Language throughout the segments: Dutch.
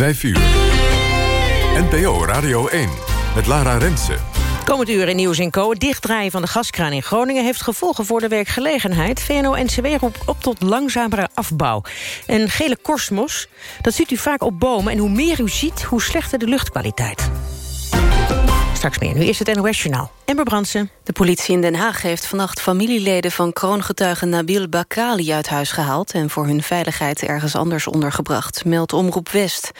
5 uur. NPO Radio 1 met Lara Rensen. Komend uur in Nieuws in Co. Het dichtdraaien van de gaskraan in Groningen... heeft gevolgen voor de werkgelegenheid. VNO-NCW roept op tot langzamere afbouw. Een gele kosmos, dat ziet u vaak op bomen... en hoe meer u ziet, hoe slechter de luchtkwaliteit. Straks meer. Nu is het NOS-journaal. Ember Brandsen. De politie in Den Haag heeft vannacht familieleden van kroongetuige Nabil Bakali uit huis gehaald... en voor hun veiligheid ergens anders ondergebracht, meldt Omroep West.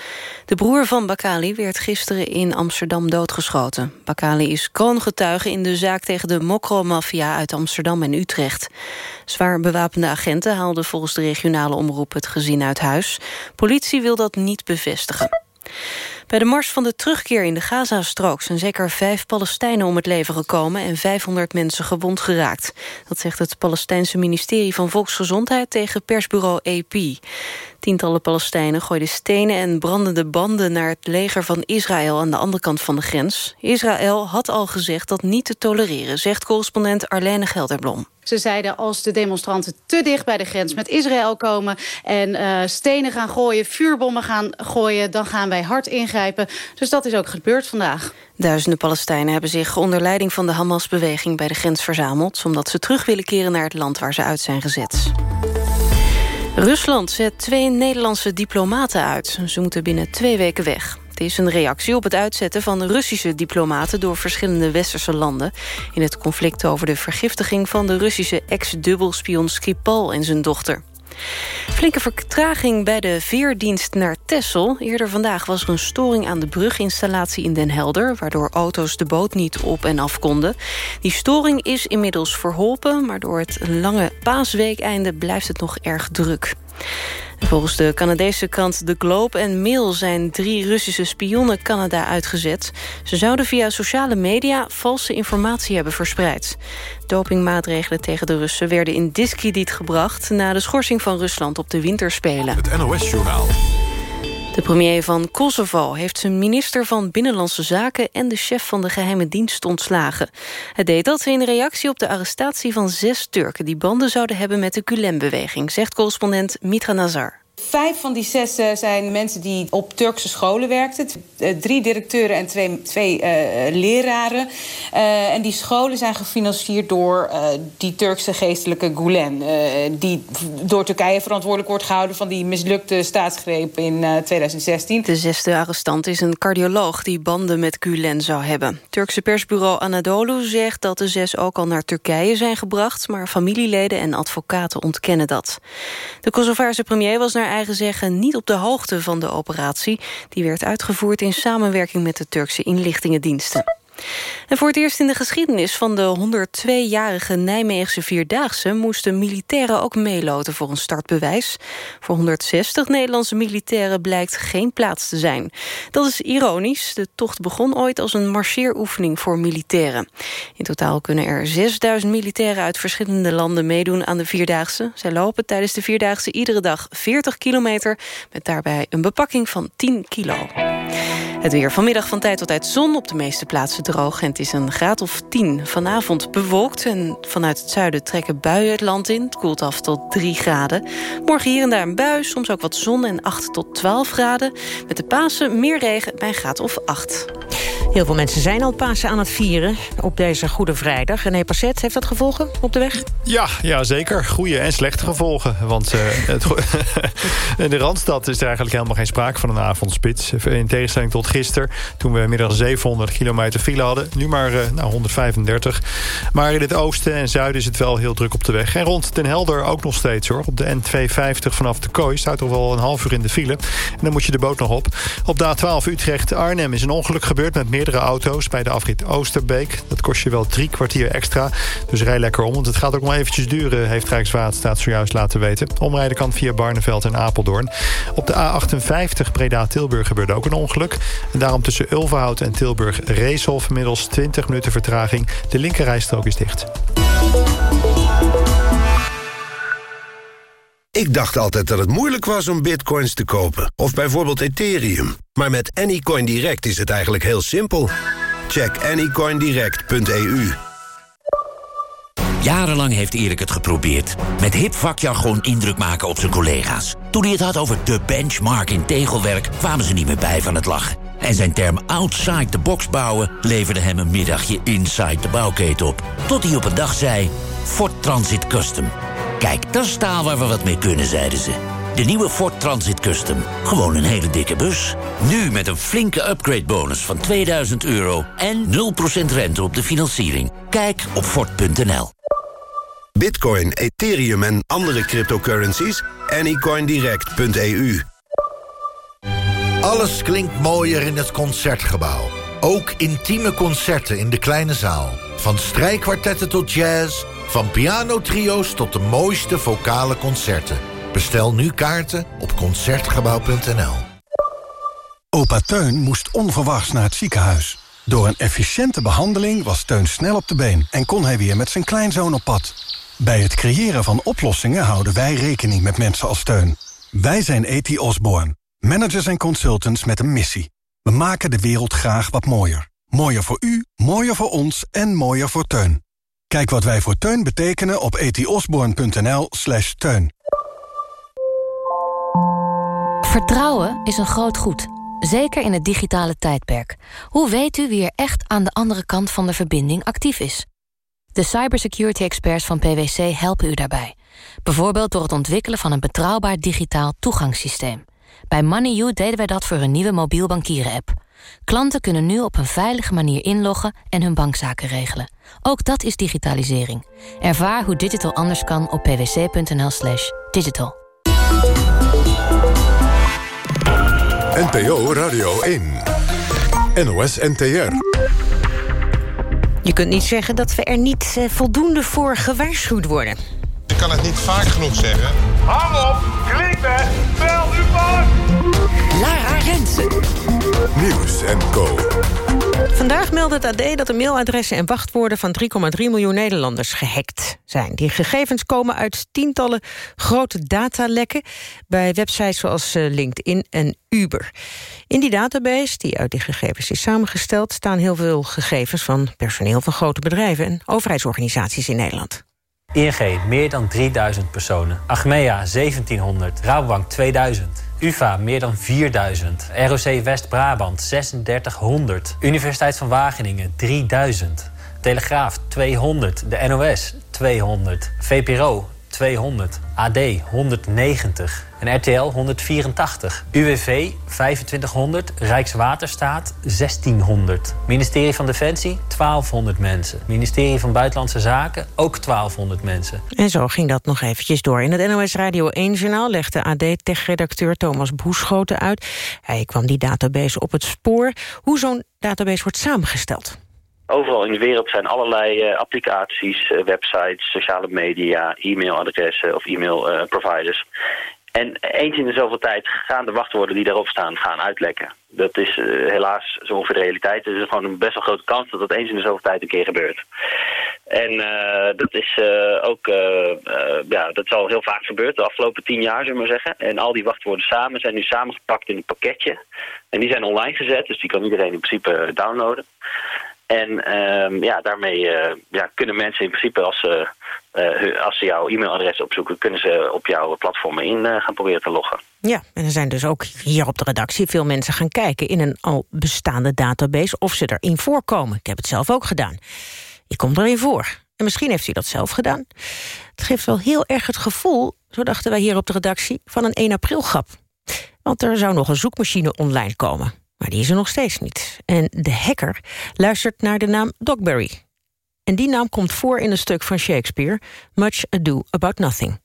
De broer van Bakali werd gisteren in Amsterdam doodgeschoten. Bakali is kroongetuige in de zaak tegen de Mokro-maffia uit Amsterdam en Utrecht. Zwaar bewapende agenten haalden volgens de regionale omroep het gezin uit huis. Politie wil dat niet bevestigen. Bij de mars van de terugkeer in de Gazastrook... zijn zeker vijf Palestijnen om het leven gekomen... en 500 mensen gewond geraakt. Dat zegt het Palestijnse ministerie van Volksgezondheid... tegen persbureau AP. Tientallen Palestijnen gooiden stenen en brandende banden... naar het leger van Israël aan de andere kant van de grens. Israël had al gezegd dat niet te tolereren... zegt correspondent Arlene Gelderblom. Ze zeiden als de demonstranten te dicht bij de grens met Israël komen... en uh, stenen gaan gooien, vuurbommen gaan gooien... dan gaan wij hard ingrijpen. Dus dat is ook gebeurd vandaag. Duizenden Palestijnen hebben zich onder leiding van de Hamas-beweging... bij de grens verzameld... omdat ze terug willen keren naar het land waar ze uit zijn gezet. Rusland zet twee Nederlandse diplomaten uit. Ze moeten binnen twee weken weg. Het is een reactie op het uitzetten van Russische diplomaten... door verschillende westerse landen... in het conflict over de vergiftiging van de Russische ex-dubbelspion Skripal en zijn dochter. Flinke vertraging bij de veerdienst naar Texel. Eerder vandaag was er een storing aan de bruginstallatie in Den Helder... waardoor auto's de boot niet op en af konden. Die storing is inmiddels verholpen... maar door het lange paasweekeinde blijft het nog erg druk. Volgens de Canadese krant The Globe en Mail zijn drie Russische spionnen Canada uitgezet. Ze zouden via sociale media valse informatie hebben verspreid. Dopingmaatregelen tegen de Russen werden in diskrediet gebracht... na de schorsing van Rusland op de winterspelen. Het NOS-journaal. De premier van Kosovo heeft zijn minister van Binnenlandse Zaken... en de chef van de geheime dienst ontslagen. Hij deed dat in reactie op de arrestatie van zes Turken... die banden zouden hebben met de Gulen-beweging... zegt correspondent Mitra Nazar. Vijf van die zes uh, zijn mensen die op Turkse scholen werkten. Uh, drie directeuren en twee, twee uh, leraren. en die scholen zijn gefinancierd door die Turkse geestelijke Gulen... die door Turkije verantwoordelijk wordt gehouden... van die mislukte staatsgreep in 2016. De zesde arrestant is een cardioloog die banden met Gulen zou hebben. Turkse persbureau Anadolu zegt dat de zes ook al naar Turkije zijn gebracht... maar familieleden en advocaten ontkennen dat. De Kosovaarse premier was naar eigen zeggen niet op de hoogte van de operatie. Die werd uitgevoerd in samenwerking met de Turkse inlichtingendiensten. En voor het eerst in de geschiedenis van de 102-jarige Nijmeegse Vierdaagse... moesten militairen ook meeloten voor een startbewijs. Voor 160 Nederlandse militairen blijkt geen plaats te zijn. Dat is ironisch. De tocht begon ooit als een marcheeroefening voor militairen. In totaal kunnen er 6000 militairen uit verschillende landen meedoen aan de Vierdaagse. Zij lopen tijdens de Vierdaagse iedere dag 40 kilometer... met daarbij een bepakking van 10 kilo. Het weer vanmiddag van tijd tot tijd zon op de meeste plaatsen droog. En het is een graad of 10. Vanavond bewolkt en vanuit het zuiden trekken buien het land in. Het koelt af tot 3 graden. Morgen hier en daar een bui, soms ook wat zon en 8 tot 12 graden. Met de Pasen meer regen bij een graad of 8. Heel veel mensen zijn al Pasen aan het vieren op deze Goede Vrijdag. René Passet, heeft dat gevolgen op de weg? Ja, ja zeker. Goede en slechte gevolgen. Want het, in de Randstad is er eigenlijk helemaal geen sprake van een avondspits. In tegenstelling tot gisteren, toen we middag 700 kilometer file hadden. Nu maar uh, nou, 135. Maar in het oosten en zuiden is het wel heel druk op de weg. En rond Den Helder ook nog steeds hoor. Op de N250 vanaf de Kooi staat toch wel een half uur in de file. En dan moet je de boot nog op. Op de A12 Utrecht-Arnhem is een ongeluk gebeurd met meerdere auto's bij de afrit Oosterbeek. Dat kost je wel drie kwartier extra. Dus rij lekker om, want het gaat ook nog eventjes duren... heeft Rijkswaterstaat zojuist laten weten. Omrijden kan via Barneveld en Apeldoorn. Op de A58 Breda-Tilburg gebeurde ook een ongeluk. En daarom tussen Ulverhout en Tilburg Reeshof... inmiddels 20 minuten vertraging. De linkerrijstrook is dicht. Ik dacht altijd dat het moeilijk was om bitcoins te kopen. Of bijvoorbeeld Ethereum. Maar met Anycoin Direct is het eigenlijk heel simpel. Check anycoindirect.eu Jarenlang heeft Erik het geprobeerd. Met hip vakjargon indruk maken op zijn collega's. Toen hij het had over de benchmark in tegelwerk... kwamen ze niet meer bij van het lachen. En zijn term outside the box bouwen... leverde hem een middagje inside de bouwketen op. Tot hij op een dag zei... Ford Transit Custom. Kijk, dat is taal waar we wat mee kunnen, zeiden ze. De nieuwe Ford Transit Custom. Gewoon een hele dikke bus. Nu met een flinke upgrade bonus van 2000 euro... en 0% rente op de financiering. Kijk op Ford.nl. Bitcoin, Ethereum en andere cryptocurrencies? Anycoindirect.eu Alles klinkt mooier in het Concertgebouw. Ook intieme concerten in de kleine zaal. Van strijkkwartetten tot jazz, van pianotrio's tot de mooiste vocale concerten. Bestel nu kaarten op Concertgebouw.nl. Opa Teun moest onverwachts naar het ziekenhuis. Door een efficiënte behandeling was Teun snel op de been... en kon hij weer met zijn kleinzoon op pad. Bij het creëren van oplossingen houden wij rekening met mensen als Teun. Wij zijn E.T. Osborne, managers en consultants met een missie. We maken de wereld graag wat mooier. Mooier voor u, mooier voor ons en mooier voor Teun. Kijk wat wij voor Teun betekenen op etiosborn.nl slash teun. Vertrouwen is een groot goed, zeker in het digitale tijdperk. Hoe weet u wie er echt aan de andere kant van de verbinding actief is? De cybersecurity experts van PwC helpen u daarbij. Bijvoorbeeld door het ontwikkelen van een betrouwbaar digitaal toegangssysteem. Bij MoneyU deden wij dat voor een nieuwe mobiel bankieren-app. Klanten kunnen nu op een veilige manier inloggen en hun bankzaken regelen. Ook dat is digitalisering. Ervaar hoe digital anders kan op pwc.nl slash digital. NPO Radio 1. NOS NTR. Je kunt niet zeggen dat we er niet eh, voldoende voor gewaarschuwd worden. Ik kan het niet vaak genoeg zeggen. Hang op, klikken, bel uw bank. Lara Rensen. Nieuws en Co. Vandaag meldde het AD dat de mailadressen en wachtwoorden van 3,3 miljoen Nederlanders gehackt zijn. Die gegevens komen uit tientallen grote datalekken bij websites zoals eh, LinkedIn en Uber. In die database, die uit die gegevens is samengesteld, staan heel veel gegevens van personeel van grote bedrijven en overheidsorganisaties in Nederland. ING meer dan 3000 personen. Achmea 1700. Rabobank 2000. UvA meer dan 4000. ROC West-Brabant 3600. Universiteit van Wageningen 3000. Telegraaf 200. De NOS 200. VPRO 200. AD 190. En RTL 184. UWV 2500. Rijkswaterstaat 1600. Ministerie van Defensie 1200 mensen. Ministerie van Buitenlandse Zaken ook 1200 mensen. En zo ging dat nog eventjes door. In het NOS Radio 1-journaal legde AD-tech-redacteur Thomas Boeschoten uit. Hij kwam die database op het spoor. Hoe zo'n database wordt samengesteld. Overal in de wereld zijn allerlei uh, applicaties, uh, websites, sociale media, e-mailadressen of e-mailproviders. en eens in de zoveel tijd gaan de wachtwoorden die daarop staan gaan uitlekken. Dat is helaas zo ongeveer de realiteit. Er is gewoon een best wel grote kans dat dat eens in de zoveel tijd een keer gebeurt. En dat is ook, ja, dat is al heel vaak gebeurd de afgelopen tien jaar, zullen we maar zeggen. En al die wachtwoorden samen zijn nu samengepakt in een pakketje. En die zijn online gezet, dus die kan iedereen in principe downloaden. En um, ja, daarmee uh, ja, kunnen mensen in principe als ze, uh, als ze jouw e-mailadres opzoeken... kunnen ze op jouw platformen in uh, gaan proberen te loggen. Ja, en er zijn dus ook hier op de redactie veel mensen gaan kijken... in een al bestaande database of ze erin voorkomen. Ik heb het zelf ook gedaan. Ik kom erin voor. En misschien heeft u dat zelf gedaan. Het geeft wel heel erg het gevoel, zo dachten wij hier op de redactie... van een 1 april grap. Want er zou nog een zoekmachine online komen. Maar die is er nog steeds niet. En de hacker luistert naar de naam Dogberry. En die naam komt voor in een stuk van Shakespeare... Much Ado About Nothing.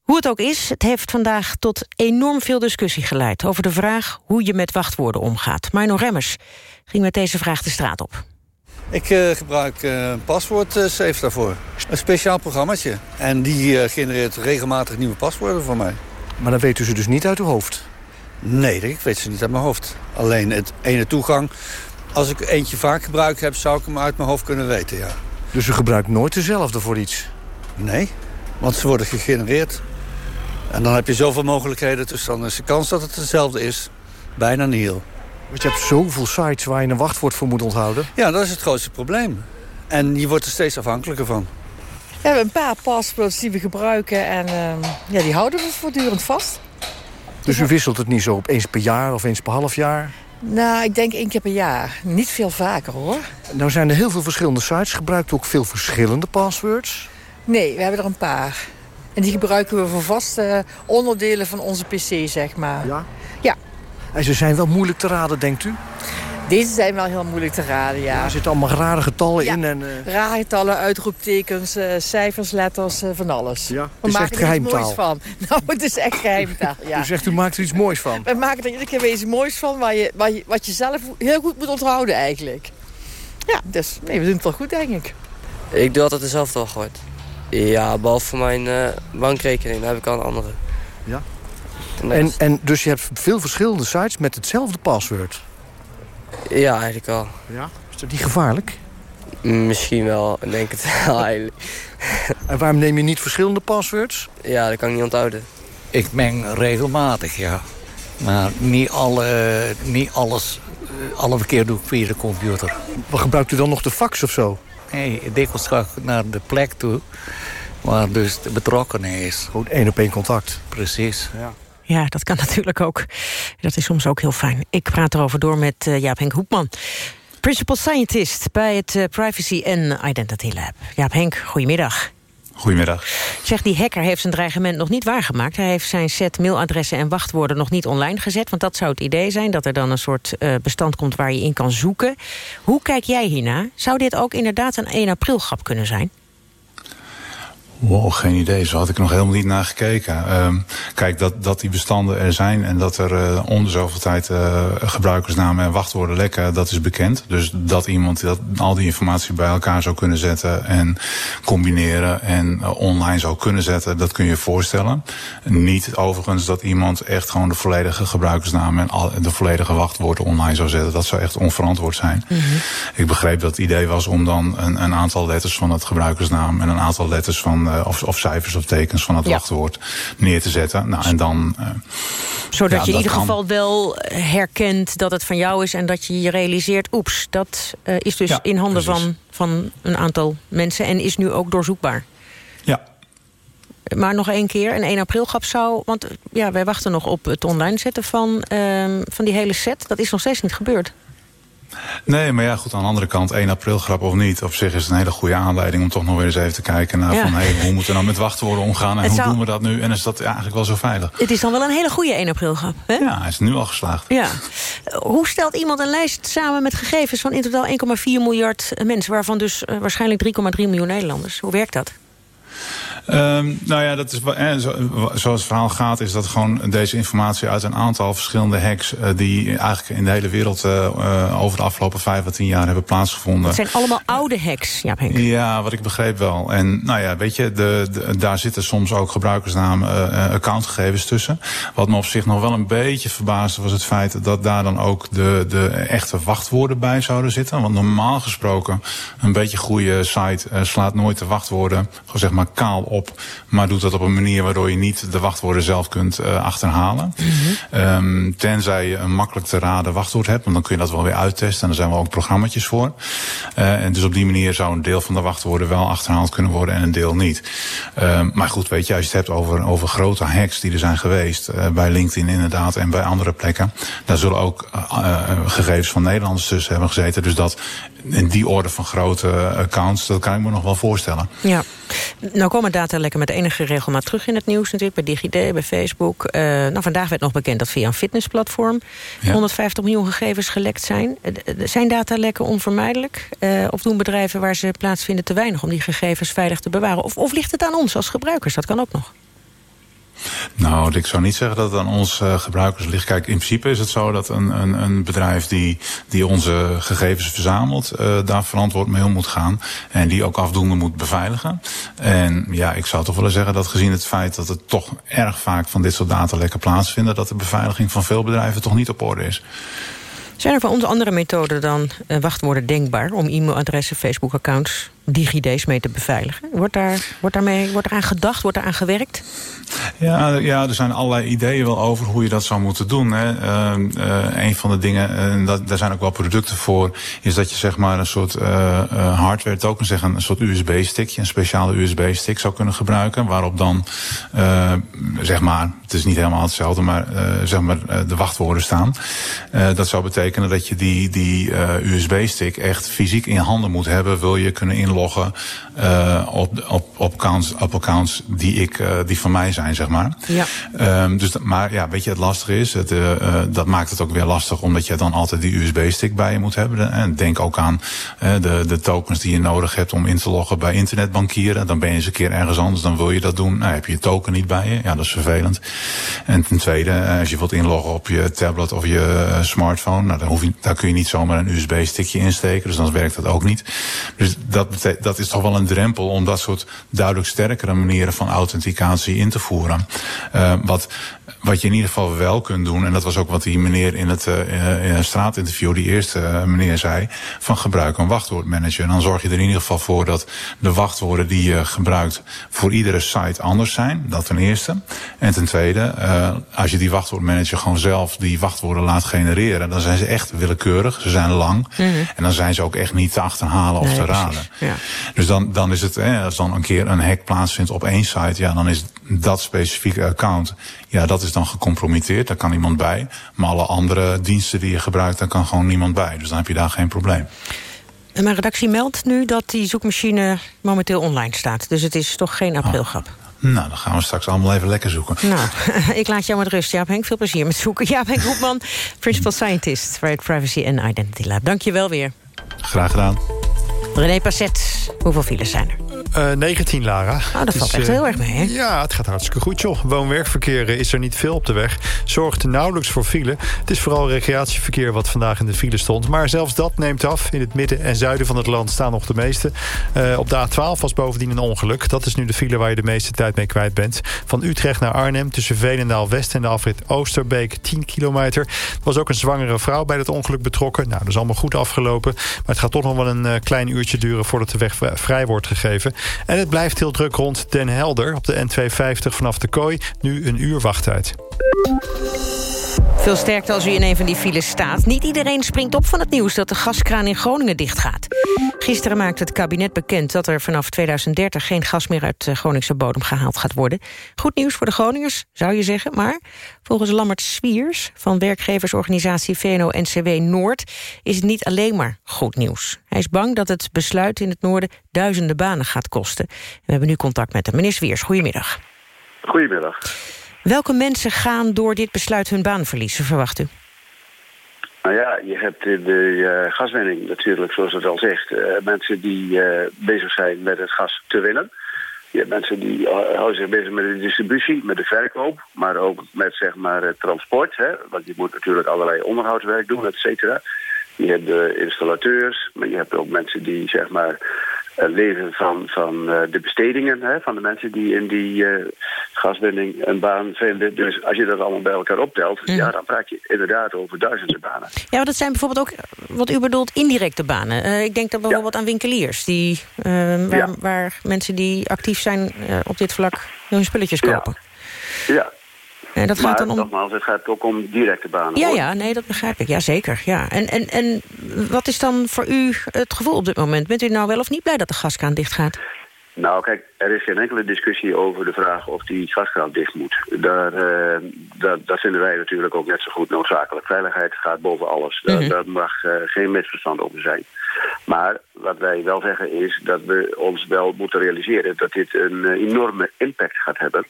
Hoe het ook is, het heeft vandaag tot enorm veel discussie geleid... over de vraag hoe je met wachtwoorden omgaat. Mino Remmers ging met deze vraag de straat op. Ik uh, gebruik uh, een paswoord-safe uh, daarvoor. Een speciaal programmaatje. En die genereert regelmatig nieuwe paswoorden voor mij. Maar dan weet u ze dus niet uit uw hoofd? Nee, ik weet ze niet uit mijn hoofd. Alleen het ene toegang. Als ik eentje vaak gebruikt heb, zou ik hem uit mijn hoofd kunnen weten, ja. Dus u gebruikt nooit dezelfde voor iets? Nee, want ze worden gegenereerd. En dan heb je zoveel mogelijkheden, dus dan is de kans dat het dezelfde is bijna nihil. Want je hebt zoveel sites waar je een wachtwoord voor moet onthouden. Ja, dat is het grootste probleem. En je wordt er steeds afhankelijker van. We hebben een paar paspoorts die we gebruiken en ehm, ja, die houden we voortdurend vast. Dus u wisselt het niet zo op eens per jaar of eens per half jaar? Nou, ik denk één keer per jaar. Niet veel vaker, hoor. Nou zijn er heel veel verschillende sites. Gebruikt u ook veel verschillende passwords? Nee, we hebben er een paar. En die gebruiken we voor vaste onderdelen van onze pc, zeg maar. Ja? Ja. En ze zijn wel moeilijk te raden, denkt u? Deze zijn wel heel moeilijk te raden, ja. Er zitten allemaal rare getallen in. En, uh... Rare getallen, uitroeptekens, uh, cijfers, letters, uh, van alles. Ja, we het is echt geheimtaal. moois van. Nou, het is echt geheimtaal, ja. U zegt, u maakt er iets moois van. We maken er iedere keer weer iets moois van... Waar je, waar je, wat je zelf heel goed moet onthouden eigenlijk. Ja, dus nee, we doen het wel goed, denk ik. Ik doe altijd dezelfde wachtwoord. Ja, behalve voor mijn bankrekening. Daar heb ik al een andere. Ja? En, en dus je hebt veel verschillende sites met hetzelfde paswoord? Ja, eigenlijk wel. Ja? Is dat niet gevaarlijk? Misschien wel, ik denk het wel eigenlijk. En waarom neem je niet verschillende passwords? Ja, dat kan ik niet onthouden. Ik meng regelmatig, ja. Maar niet, alle, niet alles, alle verkeer doe ik via de computer. Wat gebruikt u dan nog de fax of zo? Nee, dikwijls ga ik naar de plek toe waar dus de betrokkenen is. Gewoon één op één contact. Precies. Ja. Ja, dat kan natuurlijk ook. Dat is soms ook heel fijn. Ik praat erover door met uh, Jaap Henk Hoekman. Principal Scientist bij het uh, Privacy and Identity Lab. Jaap Henk, goedemiddag. Goedemiddag. Zeg, die hacker heeft zijn dreigement nog niet waargemaakt. Hij heeft zijn set mailadressen en wachtwoorden nog niet online gezet. Want dat zou het idee zijn, dat er dan een soort uh, bestand komt waar je in kan zoeken. Hoe kijk jij hierna? Zou dit ook inderdaad een 1 april grap kunnen zijn? Wow, geen idee. Zo had ik nog helemaal niet naar gekeken. Um, kijk, dat, dat die bestanden er zijn en dat er uh, om de zoveel tijd uh, gebruikersnamen en wachtwoorden lekken, dat is bekend. Dus dat iemand dat, al die informatie bij elkaar zou kunnen zetten en combineren en uh, online zou kunnen zetten, dat kun je je voorstellen. Niet overigens dat iemand echt gewoon de volledige gebruikersnaam en al, de volledige wachtwoorden online zou zetten. Dat zou echt onverantwoord zijn. Mm -hmm. Ik begreep dat het idee was om dan een, een aantal letters van het gebruikersnaam en een aantal letters van of, of, cijfers of tekens van het wachtwoord neer te zetten. Nou, en dan, uh, Zodat je in ieder kan... geval wel herkent dat het van jou is... en dat je je realiseert, oeps, dat is dus in handen van, van een aantal mensen... en is nu ook doorzoekbaar. Ja. Maar nog één keer, een 1 april grap zou... want ja, wij wachten nog op het online zetten van, uh, van die hele set. Dat is nog steeds niet gebeurd. Nee, maar ja, goed, aan de andere kant, 1 april grap of niet... op zich is het een hele goede aanleiding om toch nog weer eens even te kijken... naar ja. van, hey, hoe moeten we nou met wachtwoorden omgaan... en het hoe zou... doen we dat nu? En is dat eigenlijk wel zo veilig? Het is dan wel een hele goede 1 april grap, hè? Ja, hij is nu al geslaagd. Ja. Hoe stelt iemand een lijst samen met gegevens van in totaal 1,4 miljard mensen... waarvan dus uh, waarschijnlijk 3,3 miljoen Nederlanders? Hoe werkt dat? Um, nou ja, dat is, eh, zo, zoals het verhaal gaat, is dat gewoon deze informatie uit een aantal verschillende hacks, uh, die eigenlijk in de hele wereld uh, over de afgelopen vijf à tien jaar hebben plaatsgevonden. Het zijn allemaal oude hacks, ja, Henk. Ja, wat ik begreep wel. En nou ja, weet je, de, de, daar zitten soms ook gebruikersnamen, accountgegevens tussen. Wat me op zich nog wel een beetje verbaasde was het feit dat daar dan ook de, de echte wachtwoorden bij zouden zitten. Want normaal gesproken, een beetje goede site slaat nooit de wachtwoorden, zeg maar, kaal op, maar doet dat op een manier waardoor je niet de wachtwoorden zelf kunt uh, achterhalen. Mm -hmm. um, tenzij je een makkelijk te raden wachtwoord hebt, want dan kun je dat wel weer uittesten. En daar zijn wel ook programma's voor. Uh, en dus op die manier zou een deel van de wachtwoorden wel achterhaald kunnen worden en een deel niet. Um, maar goed, weet je, als je het hebt over, over grote hacks die er zijn geweest, uh, bij LinkedIn inderdaad en bij andere plekken, daar zullen ook gegevens van Nederlanders tussen hebben gezeten. Dus dat in die orde van grote accounts, dat kan ik me nog wel voorstellen. Ja, nou komen data lekker met enige regelmaat terug in het nieuws natuurlijk. Bij DigiD, bij Facebook. Uh, nou, vandaag werd nog bekend dat via een fitnessplatform... Ja. 150 miljoen gegevens gelekt zijn. Uh, zijn datalekken onvermijdelijk? Uh, of doen bedrijven waar ze plaatsvinden te weinig... om die gegevens veilig te bewaren? Of, of ligt het aan ons als gebruikers? Dat kan ook nog. Nou, ik zou niet zeggen dat het aan ons uh, gebruikers ligt. Kijk, in principe is het zo dat een, een, een bedrijf die, die onze gegevens verzamelt... Uh, daar verantwoord mee om moet gaan. En die ook afdoende moet beveiligen. En ja, ik zou toch willen zeggen dat gezien het feit... dat er toch erg vaak van dit soort datalekken plaatsvinden... dat de beveiliging van veel bedrijven toch niet op orde is. Zijn er voor ons andere methoden dan uh, wachtwoorden denkbaar... om e-mailadressen, Facebook-accounts DigiD's mee te beveiligen? Wordt, daar, wordt, daarmee, wordt eraan gedacht, wordt eraan gewerkt? Ja, ja, er zijn allerlei ideeën wel over hoe je dat zou moeten doen. Hè. Uh, uh, een van de dingen, en dat, daar zijn ook wel producten voor, is dat je zeg maar een soort uh, hardware token, zeg een soort USB-stickje, een speciale USB-stick zou kunnen gebruiken, waarop dan zeg maar, het is niet helemaal hetzelfde, maar zeg maar de wachtwoorden staan. dat zou betekenen dat je die, die USB-stick echt fysiek in handen moet hebben, wil je kunnen inloggen op, op, op, accounts, op accounts die, ik, die van mij zijn, zeg maar. Ja. Um, dus, maar ja, weet je, het lastige is, het, uh, dat maakt het ook weer lastig, omdat je dan altijd die USB-stick bij je moet hebben. En denk ook aan de, de tokens die je nodig hebt om in te loggen bij internetbankieren. Dan ben je eens een keer ergens anders, dan wil je dat doen. Nou, heb je je token niet bij je. Ja, dat is vervelend. En ten tweede, als je wilt inloggen op je tablet of je smartphone, nou, dan hoef je, daar kun je niet zomaar een USB-stickje insteken. Dus dan werkt dat ook niet. Dus dat, dat is toch wel een drempel om dat soort duidelijk sterkere manieren van authenticatie in te voeren. Uh, wat, wat je in ieder geval wel kunt doen, en dat was ook wat die meneer in het uh, in een straatinterview, die eerste meneer zei, van gebruik een wachtwoordmanager. En dan zorg je er in ieder geval voor dat de wachtwoorden die je gebruikt voor iedere site anders zijn. Dat ten eerste. En ten tweede, als je die wachtwoordmanager gewoon zelf die wachtwoorden laat genereren, dan zijn ze echt willekeurig. Ze zijn lang. Mm -hmm. En dan zijn ze ook echt niet te achterhalen of te raden. Ja. Dus dan, dan is het, hè, als dan een keer een hack plaatsvindt op één site, ja, dan is dat specifieke account, ja, dat is dan gecompromitteerd. Daar kan iemand bij. Maar alle andere diensten die je gebruikt, daar kan gewoon niemand bij. Dus dan heb je daar geen probleem. En mijn redactie meldt nu dat die zoekmachine momenteel online staat. Dus het is toch geen aprilgrap. Oh. Nou, dan gaan we straks allemaal even lekker zoeken. Nou, ik laat jou met rust. Jaap Henk, veel plezier met zoeken. Jaap Henk Roepman, Principal Scientist... bij het Privacy and Identity Lab. Dank je wel weer. Graag gedaan. René Passet, hoeveel files zijn er? Uh, 19, Lara. Oh, dat valt echt heel erg mee, hè? Ja, het gaat hartstikke goed, joh. Woon-werkverkeer is er niet veel op de weg. Zorgt nauwelijks voor file. Het is vooral recreatieverkeer wat vandaag in de file stond. Maar zelfs dat neemt af. In het midden en zuiden van het land staan nog de meeste. Uh, op de A12 was bovendien een ongeluk. Dat is nu de file waar je de meeste tijd mee kwijt bent. Van Utrecht naar Arnhem tussen Veenendaal-West en de afrit Oosterbeek 10 kilometer. Er was ook een zwangere vrouw bij het ongeluk betrokken. Nou, dat is allemaal goed afgelopen. Maar het gaat toch nog wel een klein uurtje duren voordat de weg vrij wordt gegeven. En het blijft heel druk rond Den Helder op de N250 vanaf de Kooi. Nu een uur wachttijd. Veel sterkte als u in een van die files staat. Niet iedereen springt op van het nieuws dat de gaskraan in Groningen dichtgaat. Gisteren maakte het kabinet bekend dat er vanaf 2030... geen gas meer uit de Groningse bodem gehaald gaat worden. Goed nieuws voor de Groningers, zou je zeggen. Maar volgens Lammert Swiers van werkgeversorganisatie VNO-NCW Noord... is het niet alleen maar goed nieuws. Hij is bang dat het besluit in het noorden duizenden banen gaat kosten. We hebben nu contact met hem. Meneer Swiers, goedemiddag. Goedemiddag. Welke mensen gaan door dit besluit hun baan verliezen, verwacht u? Nou ja, je hebt de uh, gaswinning natuurlijk, zoals het al zegt. Uh, mensen die uh, bezig zijn met het gas te winnen. Je hebt mensen die houden zich bezig met de distributie, met de verkoop. Maar ook met zeg maar, het transport. Hè? Want je moet natuurlijk allerlei onderhoudswerk doen, et cetera. Je hebt de installateurs, maar je hebt ook mensen die zeg maar leven van, van uh, de bestedingen hè, van de mensen die in die uh, gaswinning een baan vinden. Dus als je dat allemaal bij elkaar optelt, mm. ja, dan praat je inderdaad over duizenden banen. Ja, maar dat zijn bijvoorbeeld ook, wat u bedoelt, indirecte banen. Ik denk dan bijvoorbeeld ja. aan winkeliers, die, waar, ja. waar, mensen die actief zijn op dit vlak hun spulletjes kopen. Ja, ja. En dat maar gaat dan om... nogmaals, het gaat ook om directe banen. Ja, hoor. ja, nee, dat begrijp ik. Ja, zeker. Ja. En, en, en wat is dan voor u het gevoel op dit moment? Bent u nou wel of niet blij dat de gaskraan dicht gaat? Nou, kijk, er is geen enkele discussie over de vraag of die gaskraan dicht moet. Daar, uh, dat, dat vinden wij natuurlijk ook net zo goed noodzakelijk. Veiligheid gaat boven alles. Daar, mm -hmm. daar mag uh, geen misverstand over zijn. Maar wat wij wel zeggen is dat we ons wel moeten realiseren... dat dit een uh, enorme impact gaat hebben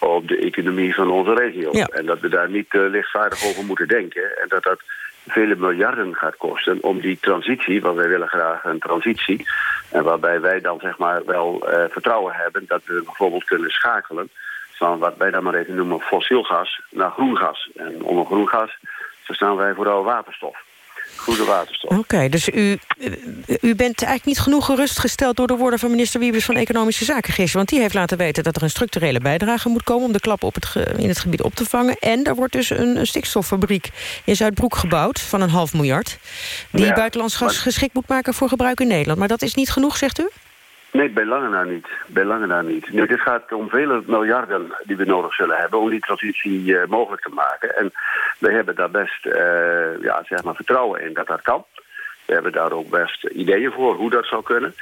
op de economie van onze regio. Ja. En dat we daar niet uh, lichtvaardig over moeten denken. En dat dat vele miljarden gaat kosten om die transitie, want wij willen graag een transitie. En waarbij wij dan zeg maar wel uh, vertrouwen hebben dat we bijvoorbeeld kunnen schakelen van wat wij dan maar even noemen fossiel gas naar groen gas. En onder groen gas verstaan wij vooral waterstof goede waterstof. Oké, okay, dus u, u bent eigenlijk niet genoeg gerustgesteld... door de woorden van minister Wiebes van Economische Zaken gisteren. Want die heeft laten weten dat er een structurele bijdrage moet komen... om de klap op het in het gebied op te vangen. En er wordt dus een, een stikstoffabriek in Zuidbroek gebouwd... van een half miljard. Die ja, buitenlands gas maar... geschikt moet maken voor gebruik in Nederland. Maar dat is niet genoeg, zegt u? Nee, bij lange na niet. Bij lange niet. Nu, dit gaat om vele miljarden die we nodig zullen hebben om die transitie uh, mogelijk te maken. En we hebben daar best uh, ja, zeg maar vertrouwen in dat dat kan. We hebben daar ook best ideeën voor hoe dat zou kunnen.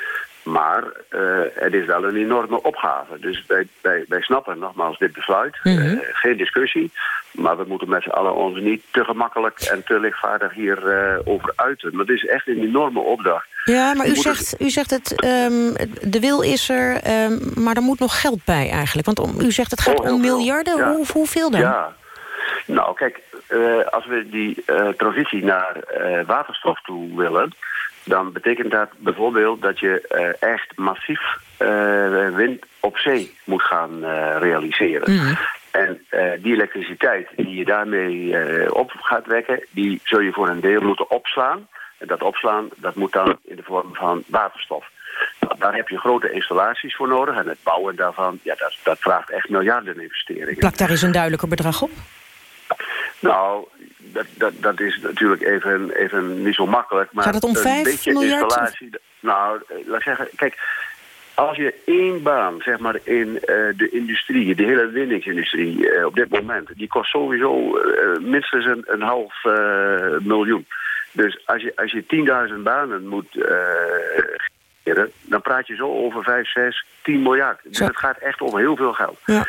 Maar uh, het is wel een enorme opgave. Dus wij, wij, wij snappen nogmaals dit besluit. Mm -hmm. geen discussie. Maar we moeten met z'n allen ons niet te gemakkelijk en te lichtvaardig hierover over uiten. Maar het is echt een enorme opdracht. Ja, maar u zegt, u zegt het, um, de wil is er, um, maar er moet nog geld bij eigenlijk. Want om, u zegt het gaat oh, om miljarden. Ja. Hoe, hoeveel dan? Ja, nou kijk, uh, als we die uh, transitie naar uh, waterstof toe willen... dan betekent dat bijvoorbeeld dat je echt massief wind op zee moet gaan realiseren. Mm. En die elektriciteit die je daarmee op gaat wekken... die zul je voor een deel moeten opslaan... En dat opslaan, dat moet dan in de vorm van waterstof. Nou, daar heb je grote installaties voor nodig. En het bouwen daarvan, ja, dat, dat vraagt echt miljarden investeringen. Plak daar eens een duidelijker bedrag op? Nou, dat, dat, dat is natuurlijk even, even niet zo makkelijk. Maar Gaat het om een 5 beetje miljard? Installatie, nou, laat ik zeggen, kijk... Als je één baan, zeg maar, in uh, de industrie, de hele winningsindustrie uh, op dit moment... die kost sowieso uh, minstens een, een half miljoen. Dus als je, als je 10.000 banen moet uh, dan praat je zo over 5, 6, 10 miljard. Dus het gaat echt om heel veel geld. Ja.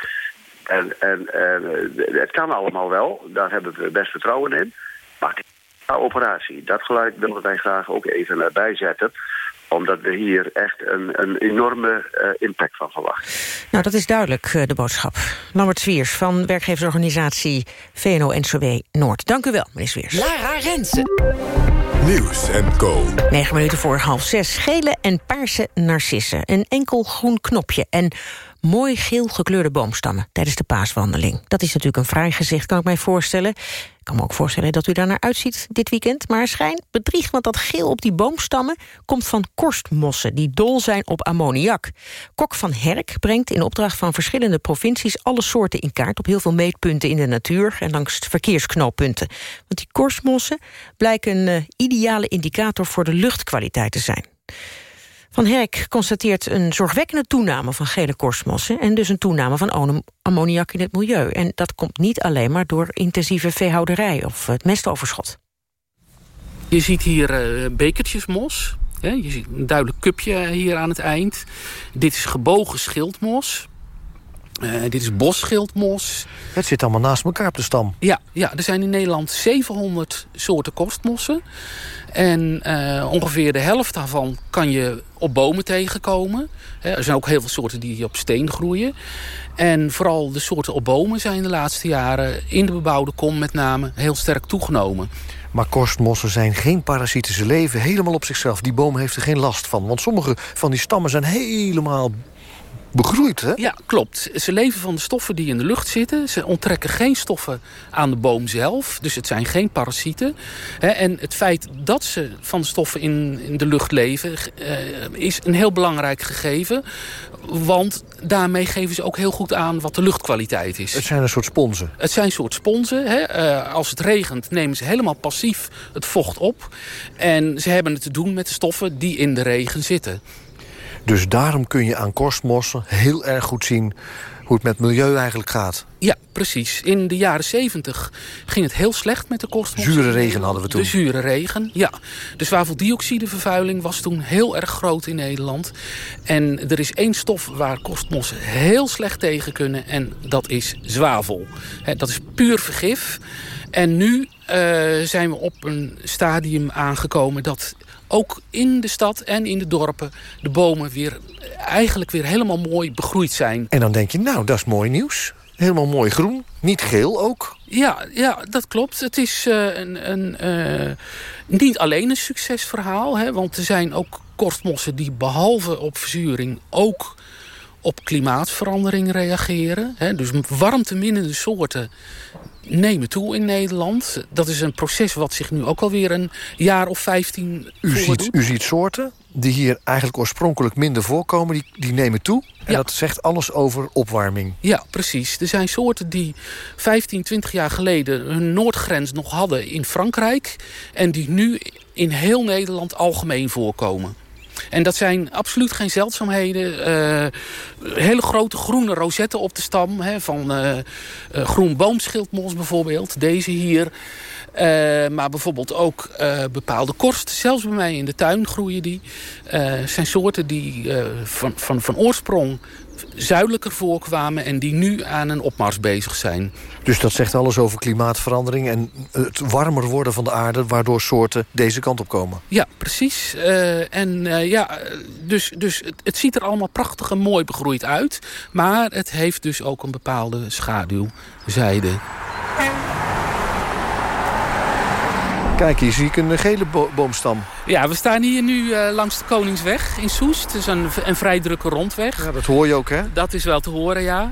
En, en, en het kan allemaal wel, daar hebben we best vertrouwen in. Maar de operatie, dat geluid willen wij graag ook even bijzetten omdat we hier echt een, een enorme uh, impact van verwachten. Nou, dat is duidelijk, uh, de boodschap. Lambert Swiers van werkgeversorganisatie VNO-NCW Noord. Dank u wel, meneer Swiers. Lara Rensen. Nieuws en Co. 9 minuten voor half zes. Gele en paarse narcissen. Een enkel groen knopje. En mooi geel gekleurde boomstammen tijdens de paaswandeling. Dat is natuurlijk een fraai gezicht, kan ik mij voorstellen. Ik kan me ook voorstellen dat u daar naar uitziet dit weekend. Maar schijnt bedriegt, want dat geel op die boomstammen... komt van korstmossen die dol zijn op ammoniak. Kok van Herk brengt in opdracht van verschillende provincies... alle soorten in kaart op heel veel meetpunten in de natuur... en langs verkeersknooppunten. Want die korstmossen blijken een uh, ideale indicator... voor de luchtkwaliteit te zijn. Van Herk constateert een zorgwekkende toename van gele korstmossen... en dus een toename van ammoniak in het milieu. En dat komt niet alleen maar door intensieve veehouderij of het mestoverschot. Je ziet hier uh, bekertjes mos. Hè? Je ziet een duidelijk kupje hier aan het eind. Dit is gebogen schildmos. Uh, dit is bosschildmos. Het zit allemaal naast elkaar op de stam. Ja, ja er zijn in Nederland 700 soorten korstmossen. En uh, ongeveer de helft daarvan kan je op bomen tegenkomen. Er zijn ook heel veel soorten die op steen groeien. En vooral de soorten op bomen zijn de laatste jaren in de bebouwde kom met name heel sterk toegenomen. Maar korstmossen zijn geen parasieten. Ze leven helemaal op zichzelf. Die boom heeft er geen last van. Want sommige van die stammen zijn helemaal begroeid, hè? Ja, klopt. Ze leven van de stoffen die in de lucht zitten. Ze onttrekken geen stoffen aan de boom zelf. Dus het zijn geen parasieten. En het feit dat ze van de stoffen in, in de lucht leven... is een heel belangrijk gegeven. Want daarmee geven ze ook heel goed aan wat de luchtkwaliteit is. Het zijn een soort sponsen. Het zijn een soort sponsen. Als het regent nemen ze helemaal passief het vocht op. En ze hebben het te doen met de stoffen die in de regen zitten. Dus daarom kun je aan korstmossen heel erg goed zien hoe het met milieu eigenlijk gaat. Ja, precies. In de jaren 70 ging het heel slecht met de korstmossen. Zure regen hadden we toen. De zure regen, ja. De zwaveldioxidevervuiling was toen heel erg groot in Nederland. En er is één stof waar korstmossen heel slecht tegen kunnen... en dat is zwavel. dat is puur vergif. En nu uh, zijn we op een stadium aangekomen... dat ook in de stad en in de dorpen de bomen weer eigenlijk weer helemaal mooi begroeid zijn. En dan denk je, nou, dat is mooi nieuws. Helemaal mooi groen. Niet geel ook. Ja, ja dat klopt. Het is uh, een, een, uh, niet alleen een succesverhaal. Hè, want er zijn ook korstmossen die behalve op verzuring ook op klimaatverandering reageren. Hè, dus warmteminnende soorten nemen toe in Nederland. Dat is een proces wat zich nu ook alweer een jaar of 15 u ziet, u ziet soorten die hier eigenlijk oorspronkelijk minder voorkomen, die, die nemen toe. En ja. dat zegt alles over opwarming. Ja, precies. Er zijn soorten die 15, 20 jaar geleden hun noordgrens nog hadden in Frankrijk. En die nu in heel Nederland algemeen voorkomen. En dat zijn absoluut geen zeldzaamheden. Uh, hele grote groene rosetten op de stam. Hè, van uh, groen boomschildmos bijvoorbeeld. Deze hier. Maar bijvoorbeeld ook bepaalde korst. Zelfs bij mij in de tuin groeien die. Zijn soorten die van, van, van oorsprong zuidelijker voorkwamen... en die nu aan een opmars bezig zijn. Dus dat zegt alles over klimaatverandering... en het warmer worden van de aarde... waardoor soorten deze kant op komen. Ja, precies. Uh, en uh, ja, dus, dus het, het, ziet er allemaal prachtig en mooi begroeid uit. Maar het heeft dus ook een bepaalde schaduwzijde. Kijk, hier zie ik een gele bo boomstam. Ja, we staan hier nu uh, langs de Koningsweg in Soest. Het is een, een vrij drukke rondweg. Ja, dat hoor je ook, hè? Dat is wel te horen, ja.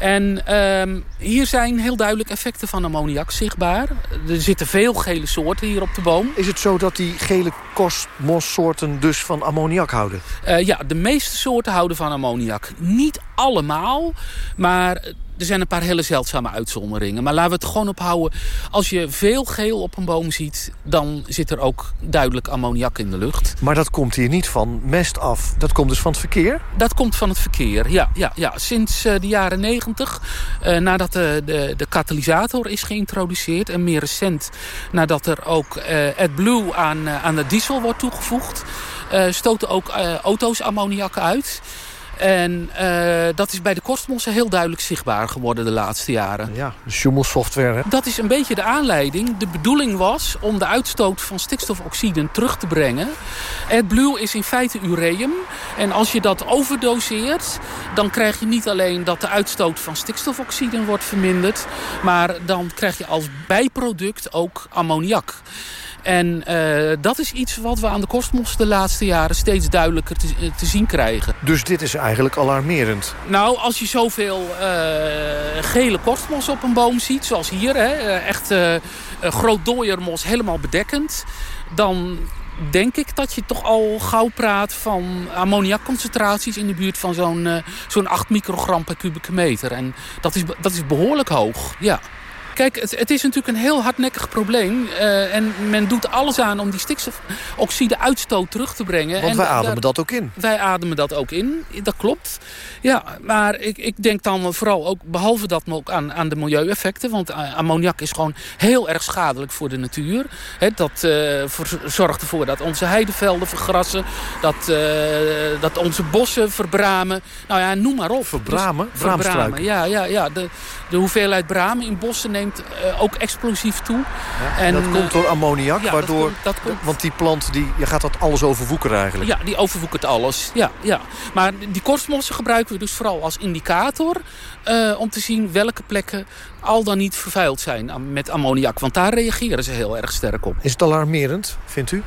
En um, hier zijn heel duidelijk effecten van ammoniak zichtbaar. Er zitten veel gele soorten hier op de boom. Is het zo dat die gele kostmossoorten dus van ammoniak houden? Uh, ja, de meeste soorten houden van ammoniak. Niet allemaal, maar er zijn een paar hele zeldzame uitzonderingen. Maar laten we het gewoon ophouden. Als je veel geel op een boom ziet... dan zit er ook duidelijk ammoniak in de lucht. Maar dat komt hier niet van mest af. Dat komt dus van het verkeer? Dat komt van het verkeer, ja. ja, ja. Sinds uh, de jaren negentig, uh, nadat de, de, de, katalysator is geïntroduceerd... en meer recent nadat er ook uh, AdBlue aan, aan de diesel wordt toegevoegd... stoten ook auto's ammoniak uit... En uh, dat is bij de korstmossen heel duidelijk zichtbaar geworden de laatste jaren. Ja, software. Hè? Dat is een beetje de aanleiding. De bedoeling was om de uitstoot van stikstofoxiden terug te brengen. AdBlue is in feite ureum. En als je dat overdoseert, dan krijg je niet alleen dat de uitstoot van stikstofoxiden wordt verminderd. Maar dan krijg je als bijproduct ook ammoniak. En uh, dat is iets wat we aan de kostmos de laatste jaren steeds duidelijker te, te, zien krijgen. Dus dit is eigenlijk alarmerend? Nou, als je zoveel uh, gele kostmos op een boom ziet, zoals hier, hè, echt uh, groot dooiermos helemaal bedekkend... dan denk ik dat je toch al gauw praat van ammoniakconcentraties in de buurt van zo'n zo'n 8 microgram per kubieke meter. En dat is, dat is behoorlijk hoog, ja. Kijk, het, het, is natuurlijk een heel hardnekkig probleem. Uh, en men doet alles aan om die stikstofoxide uitstoot terug te brengen. Want en wij ademen dat ook in. Wij ademen dat ook in, dat klopt. Ja, maar ik, ik denk dan vooral ook, behalve dat ook aan, aan de milieueffecten. Want ammoniak is gewoon heel erg schadelijk voor de natuur. He, dat uh, voor, zorgt ervoor dat onze heidevelden vergrassen. Dat, uh, dat onze bossen verbramen. Nou ja, noem maar op. Verbramen? Dus, verbramen, ja, ja, ja. De, de hoeveelheid bramen in bossen neemt uh, ook explosief toe. Ja, en, dat komt door ammoniak, ja, waardoor... Dat komt, dat komt... Want die plant, die, je gaat dat alles overwoekeren eigenlijk. Ja, die overwoekert alles. Ja, ja. Maar die korstmossen gebruiken we dus vooral als indicator... Uh, om te zien welke plekken al dan niet vervuild zijn met ammoniak. Want daar reageren ze heel erg sterk op. Is het alarmerend, vindt u?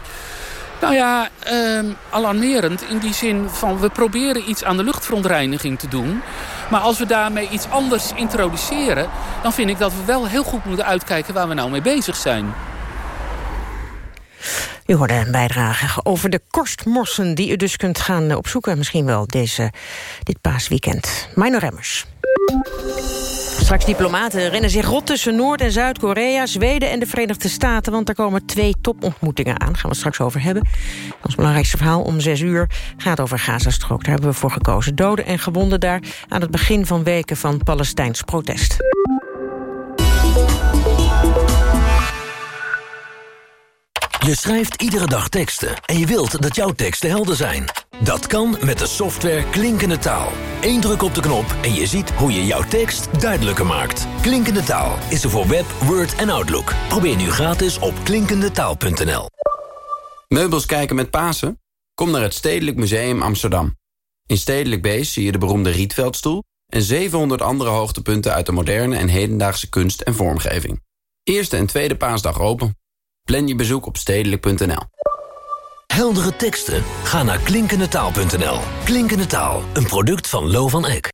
Nou ja, uh, alarmerend in die zin van we proberen iets aan de luchtverontreiniging te doen. Maar als we daarmee iets anders introduceren... dan vind ik dat we wel heel goed moeten uitkijken waar we nou mee bezig zijn. U hoorde een bijdrage over de korstmossen die u dus kunt gaan opzoeken. Misschien wel deze, dit paasweekend. Minor Remmers. Straks diplomaten rennen zich rot tussen Noord- en Zuid-Korea... Zweden en de Verenigde Staten, want er komen twee topontmoetingen aan. Daar gaan we het straks over hebben. Ons belangrijkste verhaal om zes uur gaat over Gazastrook. Daar hebben we voor gekozen. Doden en gewonden daar aan het begin van weken van Palestijns protest. Je schrijft iedere dag teksten en je wilt dat jouw teksten helder zijn. Dat kan met de software Klinkende Taal. Eén druk op de knop en je ziet hoe je jouw tekst duidelijker maakt. Klinkende Taal is er voor Web, Word en Outlook. Probeer nu gratis op klinkendetaal.nl. Meubels kijken met Pasen? Kom naar het Stedelijk Museum Amsterdam. In Stedelijk Beest zie je de beroemde Rietveldstoel... en 700 andere hoogtepunten uit de moderne en hedendaagse kunst en vormgeving. Eerste en tweede paasdag open. Plan je bezoek op stedelijk.nl. Heldere teksten? Ga naar klinkendetaal.nl. Klinkende Taal, een product van Lo van Eck.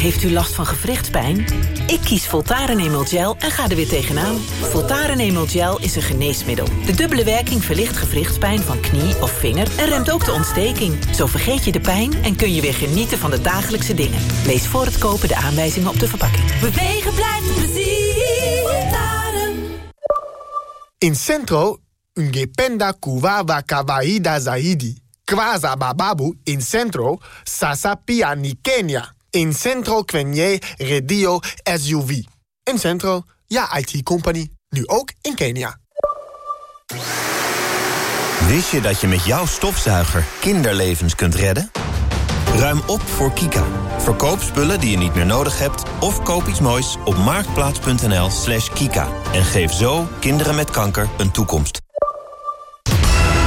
Heeft u last van gewrichtspijn? Ik kies Voltaren Emel Gel en ga er weer tegenaan. Voltaren Emel Gel is een geneesmiddel. De dubbele werking verlicht gewrichtspijn van knie of vinger... en remt ook de ontsteking. Zo vergeet je de pijn en kun je weer genieten van de dagelijkse dingen. Lees voor het kopen de aanwijzingen op de verpakking. Bewegen blijft plezier. In Centro, ungependa kuwawa kawaida zaidi. Kwaza Bababu in Centro Sasapia ni Kenya. In Centro Kwenye Radio SUV. In Centro, ja IT-company. Nu ook in Kenia. Wist je dat je met jouw stofzuiger kinderlevens kunt redden? Ruim op voor Kika. Verkoop spullen die je niet meer nodig hebt... of koop iets moois op marktplaats.nl slash kika. En geef zo kinderen met kanker een toekomst.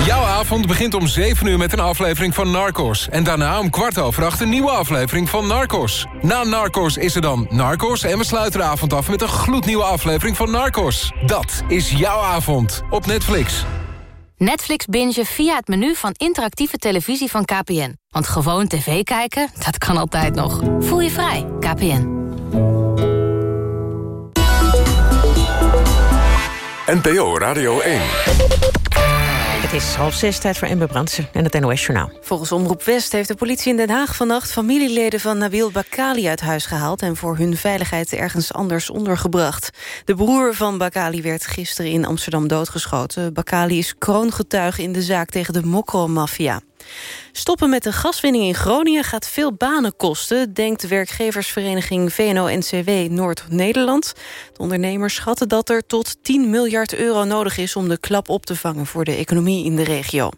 Jouw avond begint om 7 uur met een aflevering van Narcos. En daarna om kwart over acht een nieuwe aflevering van Narcos. Na Narcos is er dan Narcos en we sluiten de avond af... met een gloednieuwe aflevering van Narcos. Dat is jouw avond op Netflix. Netflix bingen via het menu van interactieve televisie van KPN. Want gewoon tv kijken, dat kan altijd nog. Voel je vrij, KPN. NPO Radio 1. Het is half zes, tijd voor Ember Brandsen en het NOS-journaal. Volgens Omroep West heeft de politie in Den Haag vannacht... familieleden van Nabil Bakali uit huis gehaald... en voor hun veiligheid ergens anders ondergebracht. De broer van Bakali werd gisteren in Amsterdam doodgeschoten. Bakali is kroongetuige in de zaak tegen de Mokro-maffia. Stoppen met de gaswinning in Groningen gaat veel banen kosten... denkt werkgeversvereniging VNO-NCW Noord-Nederland. De ondernemers schatten dat er tot 10 miljard euro nodig is... om de klap op te vangen voor de economie in de regio.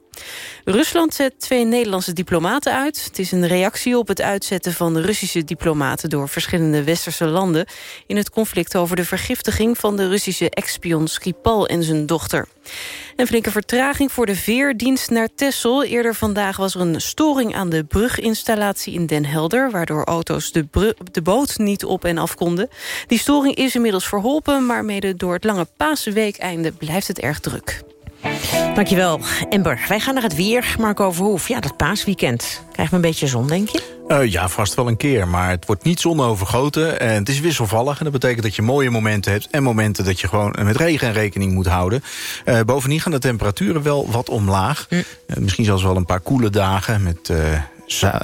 Rusland zet twee Nederlandse diplomaten uit. Het is een reactie op het uitzetten van de Russische diplomaten... door verschillende westerse landen... in het conflict over de vergiftiging van de Russische ex-spion Skripal en zijn dochter. Een flinke vertraging voor de veerdienst naar Texel. Eerder vandaag was er een storing aan de bruginstallatie in Den Helder... waardoor auto's de, de boot niet op en af konden. Die storing is inmiddels verholpen... maar mede door het lange paasweekeinde blijft het erg druk. Dankjewel, Ember. Wij gaan naar het weer. Marco Verhoef, ja, dat paasweekend. Krijgen we een beetje zon, denk je? Uh, ja, vast wel een keer, maar het wordt niet zonovergoten. En het is wisselvallig en dat betekent dat je mooie momenten hebt... en momenten dat je gewoon met regen rekening moet houden. Uh, bovendien gaan de temperaturen wel wat omlaag. Mm. Uh, misschien zelfs wel een paar koele dagen met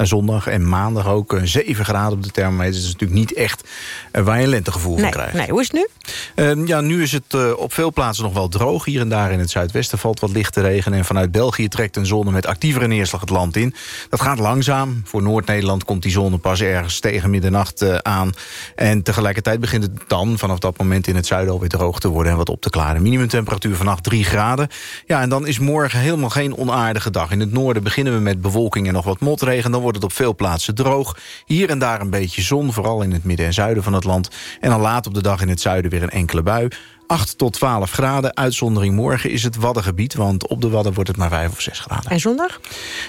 zondag en maandag ook 7 graden op de thermometer. Dat is natuurlijk niet echt waar je een lentegevoel nee, van krijgt. Nee, hoe is het nu? Uh, ja, nu is het uh, op veel plaatsen nog wel droog. Hier en daar in het zuidwesten valt wat lichte regen. En vanuit België trekt een zone met actievere neerslag het land in. Dat gaat langzaam. Voor Noord-Nederland komt die zone pas ergens tegen middernacht uh, aan. En tegelijkertijd begint het dan vanaf dat moment in het zuiden alweer droog te worden en wat op te klaren. Minimumtemperatuur vannacht 3 graden. Ja, en dan is morgen helemaal geen onaardige dag. In het noorden beginnen we met bewolking en nog wat motregen. Dan wordt het op veel plaatsen droog. Hier en daar een beetje zon, vooral in het midden en zuiden van het land. En dan laat op de dag in het zuiden weer een enkele bui. 8 tot 12 graden. Uitzondering morgen is het Waddengebied, want op de Wadden wordt het maar 5 of 6 graden. En zondag?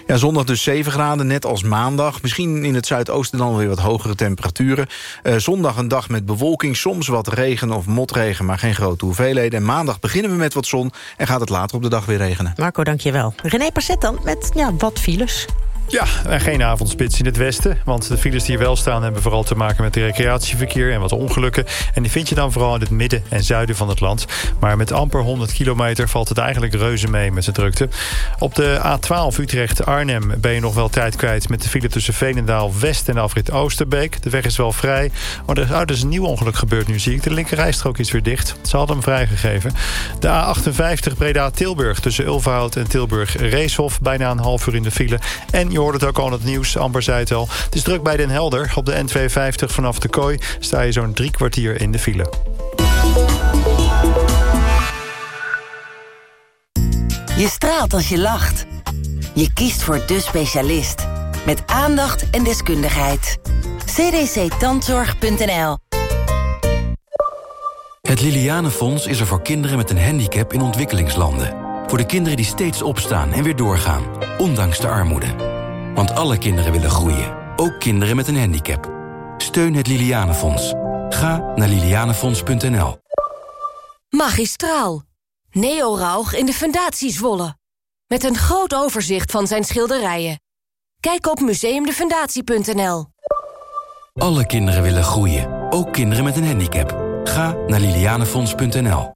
Ja, zondag dus 7 graden, net als maandag. Misschien in het zuidoosten dan weer wat hogere temperaturen. Uh, zondag een dag met bewolking, soms wat regen of motregen, maar geen grote hoeveelheden. En maandag beginnen we met wat zon en gaat het later op de dag weer regenen. Marco, dankjewel. René Passet dan met ja, wat files. Ja, en geen avondspits in het westen. Want de files die hier wel staan hebben vooral te maken met recreatieverkeer en wat ongelukken. En die vind je dan vooral in het midden en zuiden van het land. Maar met amper 100 kilometer valt het eigenlijk reuze mee met zijn drukte. Op de A12 Utrecht-Arnhem ben je nog wel tijd kwijt... met de file tussen Veenendaal West en afrit Oosterbeek. De weg is wel vrij, maar er, oh, er is een nieuw ongeluk gebeurd nu, zie ik. De linkerrijstrook is weer dicht. Ze hadden hem vrijgegeven. De A58 Breda-Tilburg tussen Ulverhout en Tilburg-Reeshof. Bijna een half uur in de file. En je hoort het ook al in het nieuws, Amber zei het al. Het is druk bij Den Helder. Op de N250 vanaf de kooi sta je zo'n drie kwartier in de file. Je straalt als je lacht. Je kiest voor de specialist. Met aandacht en deskundigheid. cdctandzorg.nl Het Lilianenfonds is er voor kinderen met een handicap in ontwikkelingslanden. Voor de kinderen die steeds opstaan en weer doorgaan, ondanks de armoede. Want alle kinderen willen groeien, ook kinderen met een handicap. Steun het Lilianenfonds. Ga naar lilianenfonds.nl. Magistraal. Neo Rauch in de Fundatie Zwolle. Met een groot overzicht van zijn schilderijen. Kijk op museumdefundatie.nl. Alle kinderen willen groeien, ook kinderen met een handicap. Ga naar lilianenfonds.nl.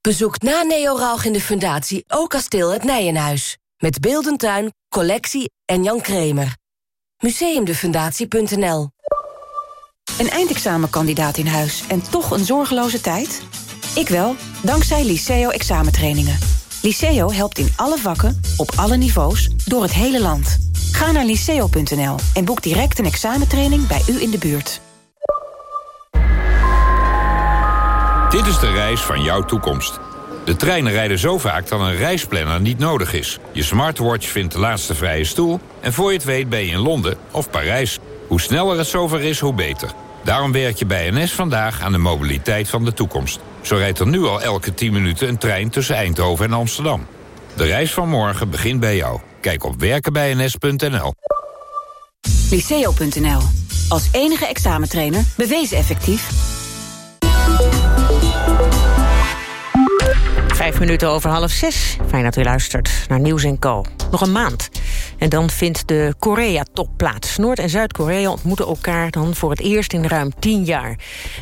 Bezoek na Neo Rauch in de Fundatie ook kasteel het Nijenhuis. Met Beeldentuin, collectie en Jan Kremer. Museumdefundatie.nl Een eindexamenkandidaat in huis en toch een zorgeloze tijd? Ik wel, dankzij Liceo examentrainingen. Liceo helpt in alle vakken, op alle niveaus, door het hele land. Ga naar liceo.nl en boek direct een examentraining bij u in de buurt. Dit is de reis van jouw toekomst. De treinen rijden zo vaak dat een reisplanner niet nodig is. Je smartwatch vindt de laatste vrije stoel... en voor je het weet ben je in Londen of Parijs. Hoe sneller het zover is, hoe beter. Daarom werk je bij NS vandaag aan de mobiliteit van de toekomst. Zo rijdt er nu al elke 10 minuten een trein tussen Eindhoven en Amsterdam. De reis van morgen begint bij jou. Kijk op werkenbijns.nl. Liceo.nl. Als enige examentrainer bewezen effectief. Vijf minuten over half zes. Fijn dat u luistert naar Nieuws en Co. Nog een maand. En dan vindt de Korea-top plaats. Noord- en Zuid-Korea ontmoeten elkaar dan voor het eerst in ruim tien jaar.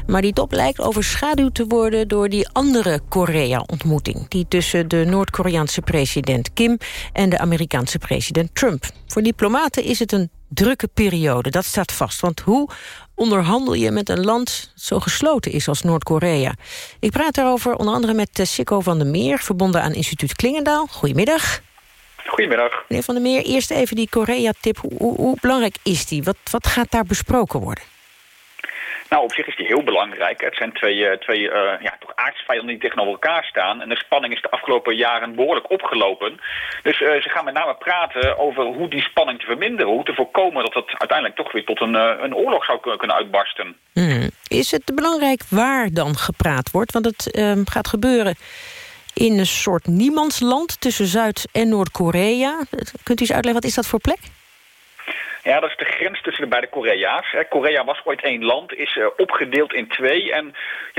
Maar die top lijkt overschaduwd te worden door die andere Korea-ontmoeting. Die tussen de Noord-Koreaanse president Kim en de Amerikaanse president Trump. Voor diplomaten is het een drukke periode, dat staat vast. Want hoe onderhandel je met een land dat zo gesloten is als Noord-Korea? Ik praat daarover onder andere met eh, Sikko van der Meer... verbonden aan instituut Klingendaal. Goedemiddag. Goedemiddag. Meneer Van der Meer, eerst even die Korea-tip. Hoe, hoe, belangrijk is die? Wat, wat gaat daar besproken worden? Nou, op zich is die heel belangrijk. Het zijn twee, uh, twee uh, ja, toch aardsvijanden die tegenover elkaar staan. En de spanning is de afgelopen jaren behoorlijk opgelopen. Dus uh, ze gaan met name praten over hoe die spanning te verminderen. Hoe te voorkomen dat het uiteindelijk toch weer tot een, een oorlog zou kunnen uitbarsten. Hmm. Is het belangrijk waar dan gepraat wordt? Want het ehm, gaat gebeuren in een soort niemandsland tussen Zuid- en Noord-Korea. Kunt u eens uitleggen, wat is dat voor plek? Ja, dat is de grens tussen de beide Korea's. Korea was ooit één land, is uh, opgedeeld in twee. En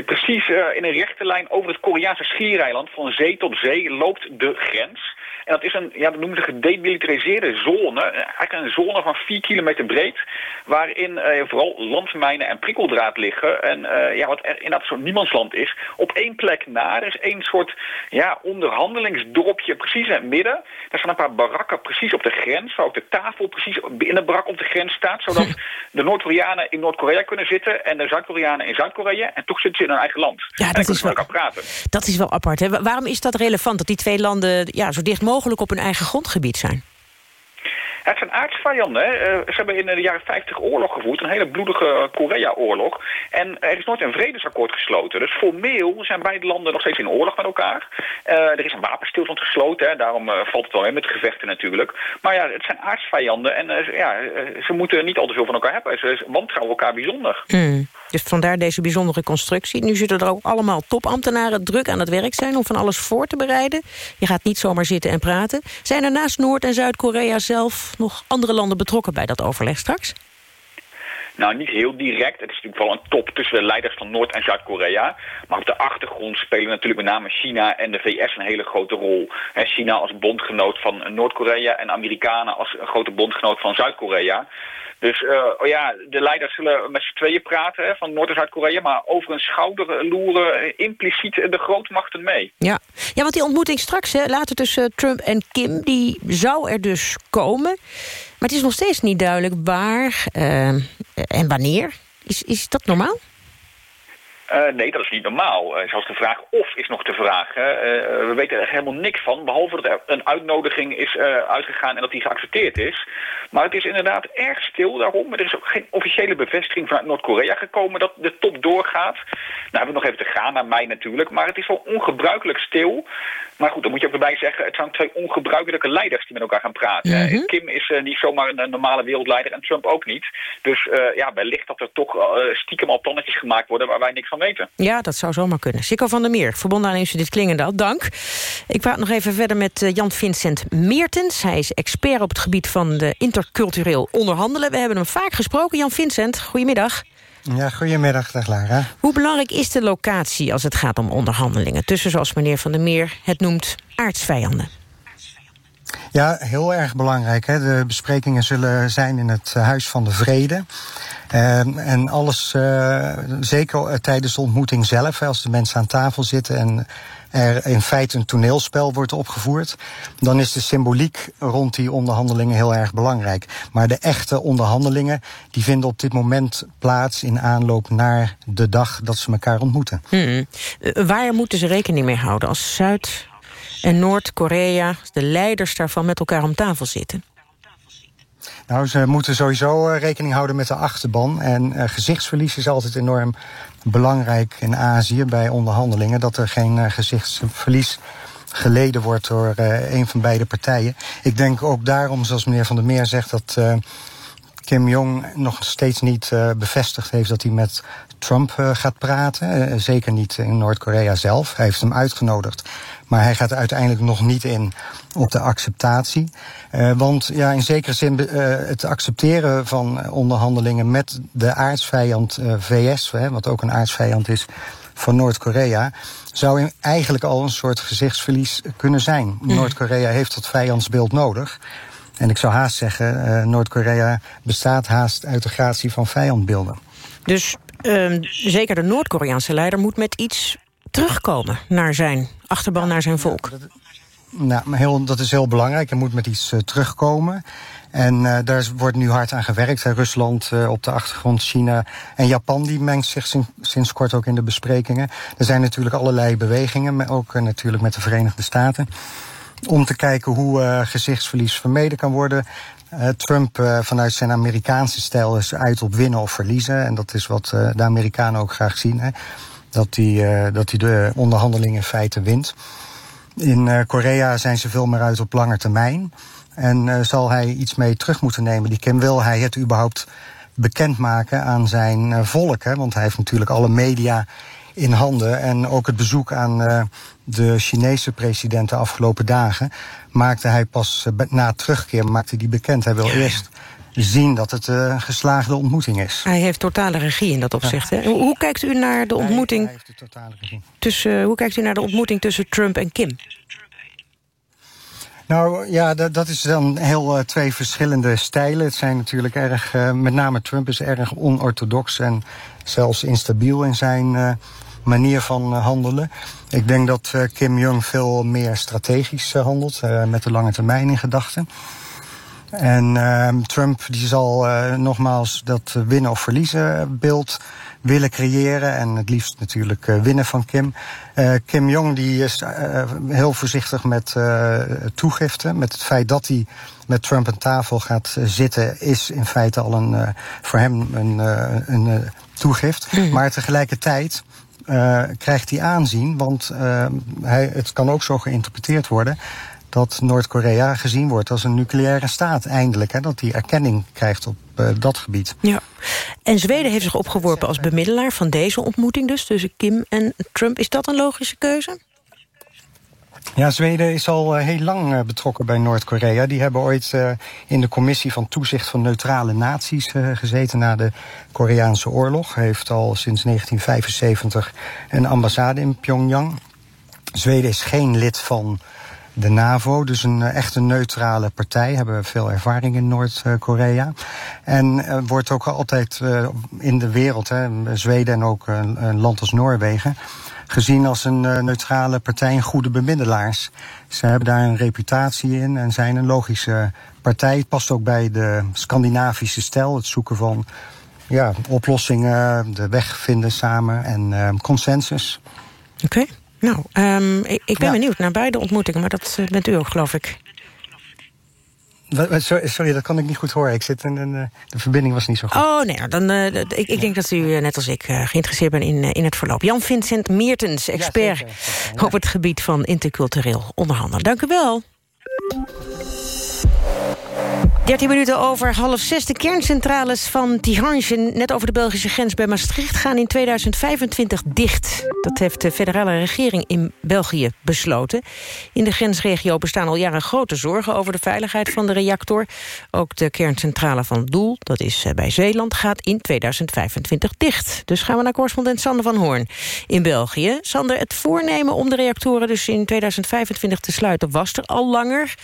precies uh, in een rechte lijn over het Koreaanse schiereiland... van zee tot zee loopt de grens. En dat is een, ja, dat noemen ze gedemilitariseerde zone. Eigenlijk een zone van 4 kilometer breed. Waarin uh, vooral landmijnen en prikkeldraad liggen. En uh, ja, wat er inderdaad zo'n niemandsland is. Op één plek na. Er is één soort ja, onderhandelingsdorpje precies in het midden. Daar staan een paar barakken precies op de grens. Waar ook de tafel precies in de barak op de grens staat. Zodat de Noord-Koreanen in Noord-Korea kunnen zitten. En de Zuid-Koreanen in Zuid-Korea. En toch zitten ze in hun eigen land. Ja, dat, is wel, praten. dat is wel apart. Hè? Waarom is dat relevant dat die twee landen ja, zo dicht mogelijk op hun eigen grondgebied zijn? Het zijn aardsvijanden. Hè. ze hebben in de jaren 50 oorlog gevoerd, een hele bloedige Korea-oorlog. En er is nooit een vredesakkoord gesloten. Dus formeel zijn beide landen nog steeds in oorlog met elkaar. Uh, er is een wapenstilstand gesloten, daarom valt het wel in met gevechten natuurlijk. Maar ja, het zijn aardsvijanden en ja, ze moeten niet al te veel van elkaar hebben. Ze wantrouwen elkaar bijzonder. Mm. Dus vandaar deze bijzondere constructie. Nu zullen er ook allemaal topambtenaren druk aan het werk zijn... om van alles voor te bereiden. Je gaat niet zomaar zitten en praten. Zijn er naast Noord- en Zuid-Korea zelf nog andere landen betrokken bij dat overleg straks? Nou, niet heel direct. Het is natuurlijk wel een top tussen de leiders van Noord- en Zuid-Korea. Maar op de achtergrond spelen natuurlijk met name China en de VS een hele grote rol. China als bondgenoot van Noord-Korea en Amerikanen als een grote bondgenoot van Zuid-Korea. Dus uh, oh ja, de leiders zullen met z'n tweeën praten hè, van Noord- en Zuid-Korea... maar over een schouder loeren impliciet de grootmachten mee. Ja. ja, want die ontmoeting straks, hè, later tussen Trump en Kim... die zou er dus komen. Maar het is nog steeds niet duidelijk waar uh, en wanneer. Is, is dat normaal? Uh, nee, dat is niet normaal. Uh, zoals de vraag of is nog de vraag. Uh, we weten er helemaal niks van, behalve dat er een uitnodiging is uitgegaan en dat die geaccepteerd is. Maar het is inderdaad erg stil daarom. Er is ook geen officiële bevestiging vanuit Noord-Korea gekomen dat de top doorgaat. Nou hebben we nog even te gaan naar mei natuurlijk, maar het is wel ongebruikelijk stil. Maar goed, dan moet je ook erbij zeggen, het zijn twee ongebruikelijke leiders die met elkaar gaan praten. Mm -hmm. Kim is niet zomaar een normale wereldleider en Trump ook niet. Dus ja, wellicht dat er toch stiekem al plannetjes gemaakt worden waar wij niks van weten. Ja, dat zou zomaar kunnen. Sikko van der Meer, verbonden aan Instituut Klingendaal, dank. Ik praat nog even verder met Jan-Vincent Meertens. Hij is expert op het gebied van de intercultureel onderhandelen. We hebben hem vaak gesproken. Jan-Vincent, goedemiddag. Ja, goedemiddag, dag Lara. Hoe belangrijk is de locatie als het gaat om onderhandelingen... tussen, zoals meneer Van der Meer het noemt, aardsvijanden? Ja, heel erg belangrijk. Hè. De besprekingen zullen zijn in het Huis van de Vrede. Uh, en alles, uh, zeker tijdens de ontmoeting zelf, als de mensen aan tafel zitten en er in feite een toneelspel wordt opgevoerd, dan is de symboliek rond die onderhandelingen heel erg belangrijk. Maar de echte onderhandelingen, die vinden op dit moment plaats in aanloop naar de dag dat ze elkaar ontmoeten. Hmm. Waar moeten ze rekening mee houden als Zuid En Noord-Korea, de leiders daarvan, met elkaar om tafel zitten? Nou, ze moeten sowieso eh, rekening houden met de achterban. En uh, gezichtsverlies is altijd enorm belangrijk in Azië bij onderhandelingen. Dat er geen uh, gezichtsverlies geleden wordt door een van beide partijen. Ik denk ook daarom, zoals meneer Van der Meer zegt... dat Kim Jong nog steeds niet bevestigd heeft dat hij met Trump gaat praten. zeker niet in Noord-Korea zelf. Hij heeft hem uitgenodigd. Maar hij gaat uiteindelijk nog niet in op de acceptatie. want ja, in zekere zin het accepteren van onderhandelingen... met de aardsvijand VS, wat ook een aardsvijand is van Noord-Korea zou eigenlijk al een soort gezichtsverlies kunnen zijn. Mm. Noord-Korea heeft dat vijandsbeeld nodig. En ik zou haast zeggen, Noord-Korea bestaat haast uit de gratie van vijandbeelden. Dus uh, zeker de Noord-Koreaanse leider moet met iets terugkomen naar zijn achterban, naar zijn volk. Nou, heel, dat is heel belangrijk. Hij moet met iets uh, terugkomen. En uh, daar wordt nu hard aan gewerkt. Rusland uh, op de achtergrond, China en Japan die mengt zich sinds, kort ook in de besprekingen. Er zijn natuurlijk allerlei bewegingen, maar ook natuurlijk met de Verenigde Staten. Om te kijken hoe gezichtsverlies vermeden kan worden. Trump vanuit zijn Amerikaanse stijl is uit op winnen of verliezen. En dat is wat de Amerikanen ook graag zien. Hè? Dat hij dat de onderhandelingen in feite wint. In Korea zijn ze veel meer uit op lange termijn. En zal hij iets mee terug moeten nemen, die Kim? Wil hij het überhaupt bekendmaken aan zijn volk? Hè? Want hij heeft natuurlijk alle media in handen. En ook het bezoek aan uh, de Chinese president de afgelopen dagen... maakte hij pas na terugkeer maakte die bekend. Hij wil ja, eerst zien dat het een geslaagde ontmoeting is. Hij heeft totale regie in dat opzicht. Ja. Hè? Hoe, hoe, kijkt u naar de ontmoeting... Hij, hij heeft de totale regie. Tussen, hoe kijkt u naar de ontmoeting tussen Trump en Kim? Nou ja, dat, dat is dan heel uh, twee verschillende stijlen. Het zijn natuurlijk erg, uh, met name Trump is erg onorthodox en zelfs instabiel in zijn uh, manier van handelen. Ik denk dat Kim Jong veel meer strategisch handelt, met de lange termijn in gedachten. En ehm, Trump die zal nogmaals dat winnen of verliezen beeld willen creëren. En het liefst natuurlijk winnen van Kim. Kim Jong die is heel voorzichtig met toegifte. Met het feit dat hij met Trump aan tafel gaat zitten... is in feite al een, voor hem een, een toegift. Mm. Maar tegelijkertijd... krijgt hij aanzien, want hij, het kan ook zo geïnterpreteerd worden dat Noord-Korea gezien wordt als een nucleaire staat eindelijk. Hè, dat die erkenning krijgt op uh, dat gebied. Ja. En Zweden heeft zich opgeworpen als bemiddelaar van deze ontmoeting dus... tussen Kim en Trump. Is dat een logische keuze? Ja, Zweden is al uh, heel lang uh, betrokken bij Noord-Korea. Die hebben ooit uh, in de commissie van toezicht van neutrale naties gezeten na de Koreaanse oorlog. Heeft al sinds 1975 een ambassade in Pyongyang. Zweden is geen lid van de NAVO. Dus een echt een neutrale partij. Hebben veel ervaring in Noord-Korea. En wordt ook altijd in de wereld, hè, Zweden en ook een land als Noorwegen gezien als een uh, neutrale partij en goede bemiddelaars. Ze hebben daar een reputatie in en zijn een logische partij. Het past ook bij de Scandinavische stijl, het zoeken van ja, oplossingen, de weg vinden samen en uh, consensus. Oké. Okay. Nou, um, ik, ik, ben ja. benieuwd naar beide ontmoetingen, maar dat uh, bent u ook, geloof ik. Sorry, dat kan ik niet goed horen. Ik zit in een, uh, de verbinding was niet zo goed. Oh, nee, nou, dan, uh, ik, ik denk dat u, net als ik, geïnteresseerd bent in, in het verloop. Jan-Vincent Meertens, expert ja, ja. op het gebied van intercultureel onderhandelen. Dank u wel. 13 minuten over half zes. De kerncentrales van Tihange, net over de Belgische grens bij Maastricht... gaan in 2025 dicht. Dat heeft de federale regering in België besloten. In de grensregio bestaan al jaren grote zorgen... over de veiligheid van de reactor. Ook de kerncentrale van Doel, dat is eh, bij Zeeland... gaat in 2025 dicht. Dus gaan we naar correspondent Sander van Hoorn in België. Sander, het voornemen om de reactoren dus in 2025 te sluiten... was er al langer.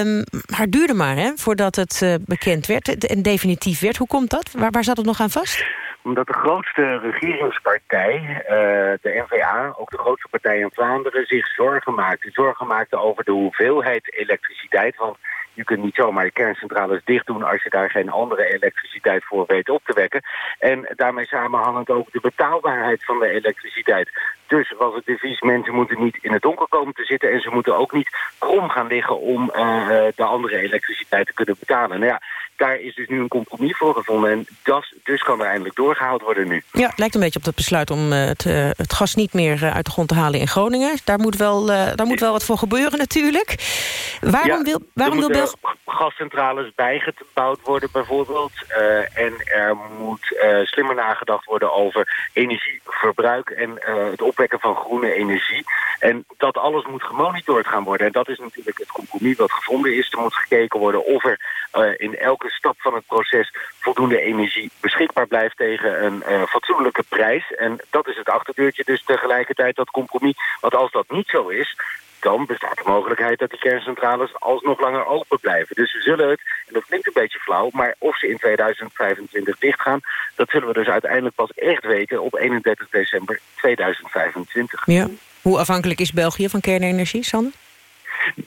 Um, maar duurde maar, hè, voordat dat het uh, bekend werd en definitief werd. Hoe komt dat? Waar, waar zat het nog aan vast? Omdat de grootste regeringspartij, uh, de NVA, ook de grootste partij in Vlaanderen, zich zorgen maakte. Zorgen maakte over de hoeveelheid elektriciteit. Want je kunt niet zomaar de kerncentrales dicht doen als je daar geen andere elektriciteit voor weet op te wekken. En daarmee samenhangend ook de betaalbaarheid van de elektriciteit. Dus was het devies, mensen moeten niet in het donker komen te zitten... en ze moeten ook niet krom gaan liggen om uh, de andere elektriciteit te kunnen betalen. Nou ja, daar is dus nu een compromis voor gevonden. En dat, dus kan er eindelijk doorgehaald worden nu. Ja, het lijkt een beetje op het besluit om uh, het, uh, het, gas niet meer uit de grond te halen in Groningen. Daar moet wel, daar moet wel wat voor gebeuren natuurlijk. Waarom ja, wil, waarom wil België... gascentrales bijgebouwd worden bijvoorbeeld. en er moet slimmer nagedacht worden over energieverbruik... en het opwekken van groene energie. En dat alles moet gemonitord gaan worden. En dat is natuurlijk het compromis wat gevonden is. Er moet gekeken worden of er in elke stap van het proces voldoende energie beschikbaar blijft tegen een uh, fatsoenlijke prijs. En dat is het achterdeurtje dus tegelijkertijd dat compromis. Want als dat niet zo is, dan bestaat de mogelijkheid dat die kerncentrales alsnog langer open blijven. Dus we zullen het, en dat klinkt een beetje flauw, maar of ze in 2025 dichtgaan, dat zullen we dus uiteindelijk pas echt weten op 31 december 2025. Ja. Hoe afhankelijk is België van kernenergie, Sander?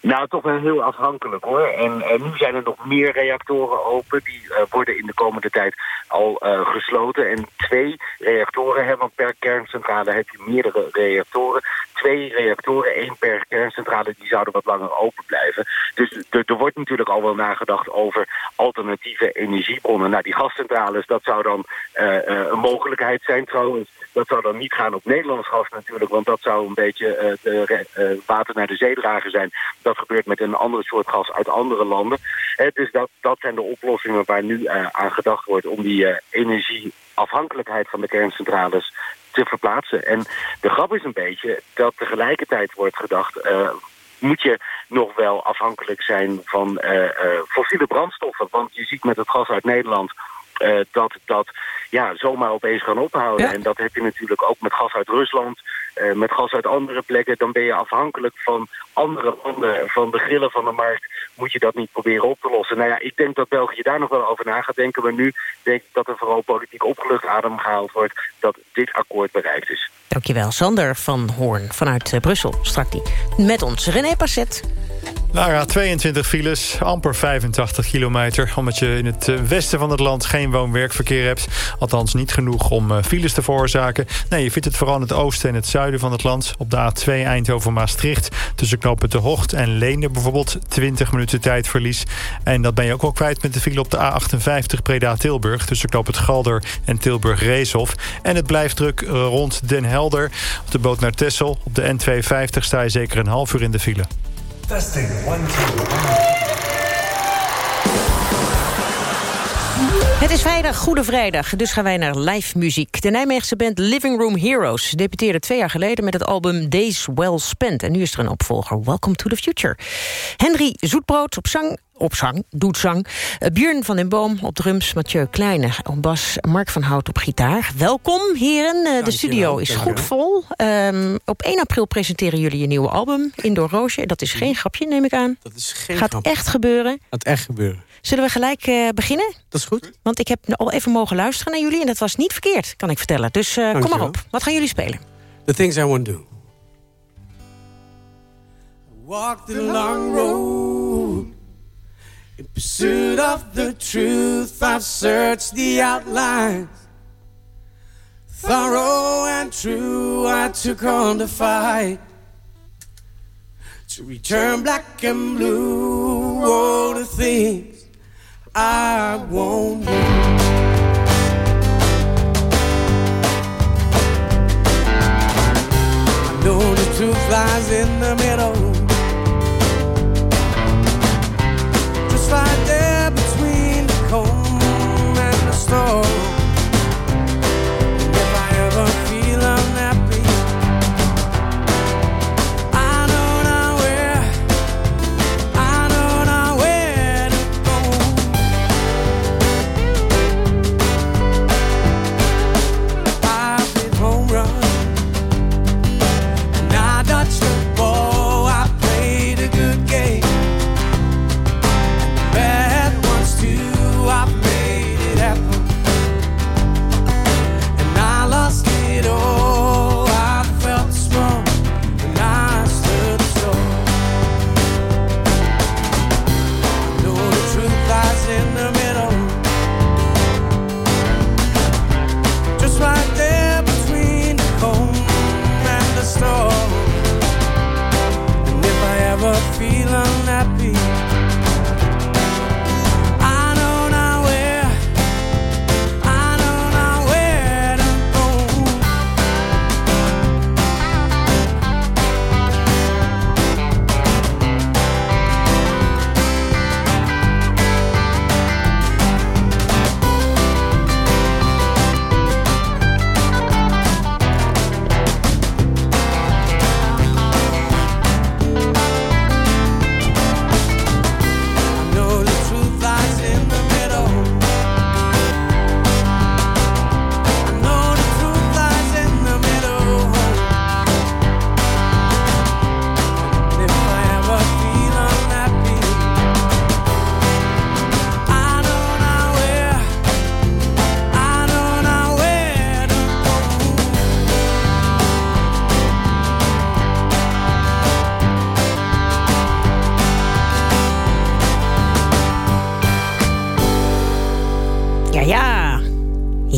Nou, toch wel heel afhankelijk hoor. En uh, nu zijn er nog meer reactoren open. Die uh, worden in de komende tijd al uh, gesloten. En twee reactoren, want per kerncentrale heb je meerdere reactoren. Twee reactoren, één per kerncentrale, die zouden wat langer open blijven. Dus er wordt natuurlijk al wel nagedacht over alternatieve energiebronnen. Nou, die gascentrales, dat zou dan een mogelijkheid zijn trouwens. Dat zou dan niet gaan op Nederlands gas natuurlijk, want dat zou een beetje de, water naar de zee dragen zijn. Dat gebeurt met een andere soort gas uit andere landen. Eh, dus dat, dat zijn de oplossingen waar nu uh, aan gedacht wordt... om die uh, energieafhankelijkheid van de kerncentrales te verplaatsen. En de grap is een beetje dat tegelijkertijd wordt gedacht... moet je nog wel afhankelijk zijn van fossiele brandstoffen. Want je ziet met het gas uit Nederland... Uh, dat dat ja, zomaar opeens gaan ophouden. Ja. En dat heb je natuurlijk ook met gas uit Rusland, uh, met gas uit andere plekken. Dan ben je afhankelijk van andere landen, van de grillen van de markt. Moet je dat niet proberen op te lossen. Nou ja, ik denk dat België daar nog wel over na gaat denken. Maar nu denk ik dat er vooral politiek opgelucht adem gehaald wordt... dat dit akkoord bereikt is. Dankjewel, Sander van Hoorn vanuit uh, Brussel. Strak die met ons. René Passet. Lara, 22 files, amper 85 kilometer. Omdat je in het westen van het land geen woon-werkverkeer hebt. Althans niet genoeg om files te veroorzaken. Nee, je vindt het vooral in het oosten en het zuiden van het land. Op de A2 Eindhoven-Maastricht. Tussen knopen De Hocht en Leende bijvoorbeeld. 20 minuten tijdverlies. En dat ben je ook wel kwijt met de file op de A58 Breda-Tilburg. Tussen knoop het Galder en Tilburg-Reeshof. En het blijft druk rond Den Helder. Op de boot naar Texel. Op de N250 sta je zeker een half uur in de file. Testing, one, two, Het is vrijdag, Goede Vrijdag, dus gaan wij naar live muziek. De Nijmeegse band Living Room Heroes debuteerde twee jaar geleden... met het album Days Well Spent. En nu is er een opvolger, Welcome to the Future. Henry Zoetbrood op zang, op zang, doet zang. Uh, Björn van den Boom op drums, Mathieu Kleine op bas... Mark van Hout op gitaar. Welkom, heren. Uh, de studio is goed vol. Um, op 1 april presenteren jullie je nieuwe album, Indoor Roosje. Dat is geen grapje, neem ik aan. Dat is geen Gaat grapje. echt gebeuren. Gaat echt gebeuren. Zullen we gelijk uh, beginnen? Dat is goed. Want ik heb al even mogen luisteren naar jullie... en dat was niet verkeerd, kan ik vertellen. Dus uh, kom maar op. Wat gaan jullie spelen? The Things I Want to Do. Walk the long road In pursuit of the truth I've searched the outlines Thorough and true I took on the fight To return black and blue All the things I won't do. I know the truth lies in the middle. Just right there between the comb and the storm.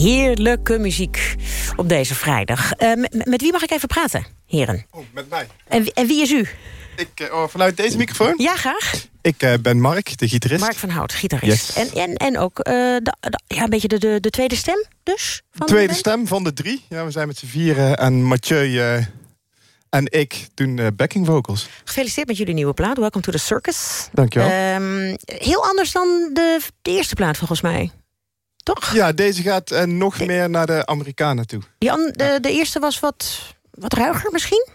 Heerlijke muziek op deze vrijdag. Uh, met, wie mag ik even praten, heren? Oh, met mij. En, en wie is u? Ik, oh, vanuit deze microfoon? Ja, graag. Ik uh, ben Mark, de gitarist. Mark van Hout, gitarist. Yes. En, en, en ook uh, de, de, ja, een beetje de, de, de tweede stem dus? Van tweede de stem van de drie. Ja, we zijn met z'n vieren en Mathieu en ik doen backing vocals. Gefeliciteerd met jullie nieuwe plaat, Welcome to the Circus. Dankjewel. Um, heel anders dan de, de, eerste plaat volgens mij. Toch? Ja, deze gaat nog meer naar de Amerikanen toe. Die an, de, de eerste was wat, wat ruiger misschien?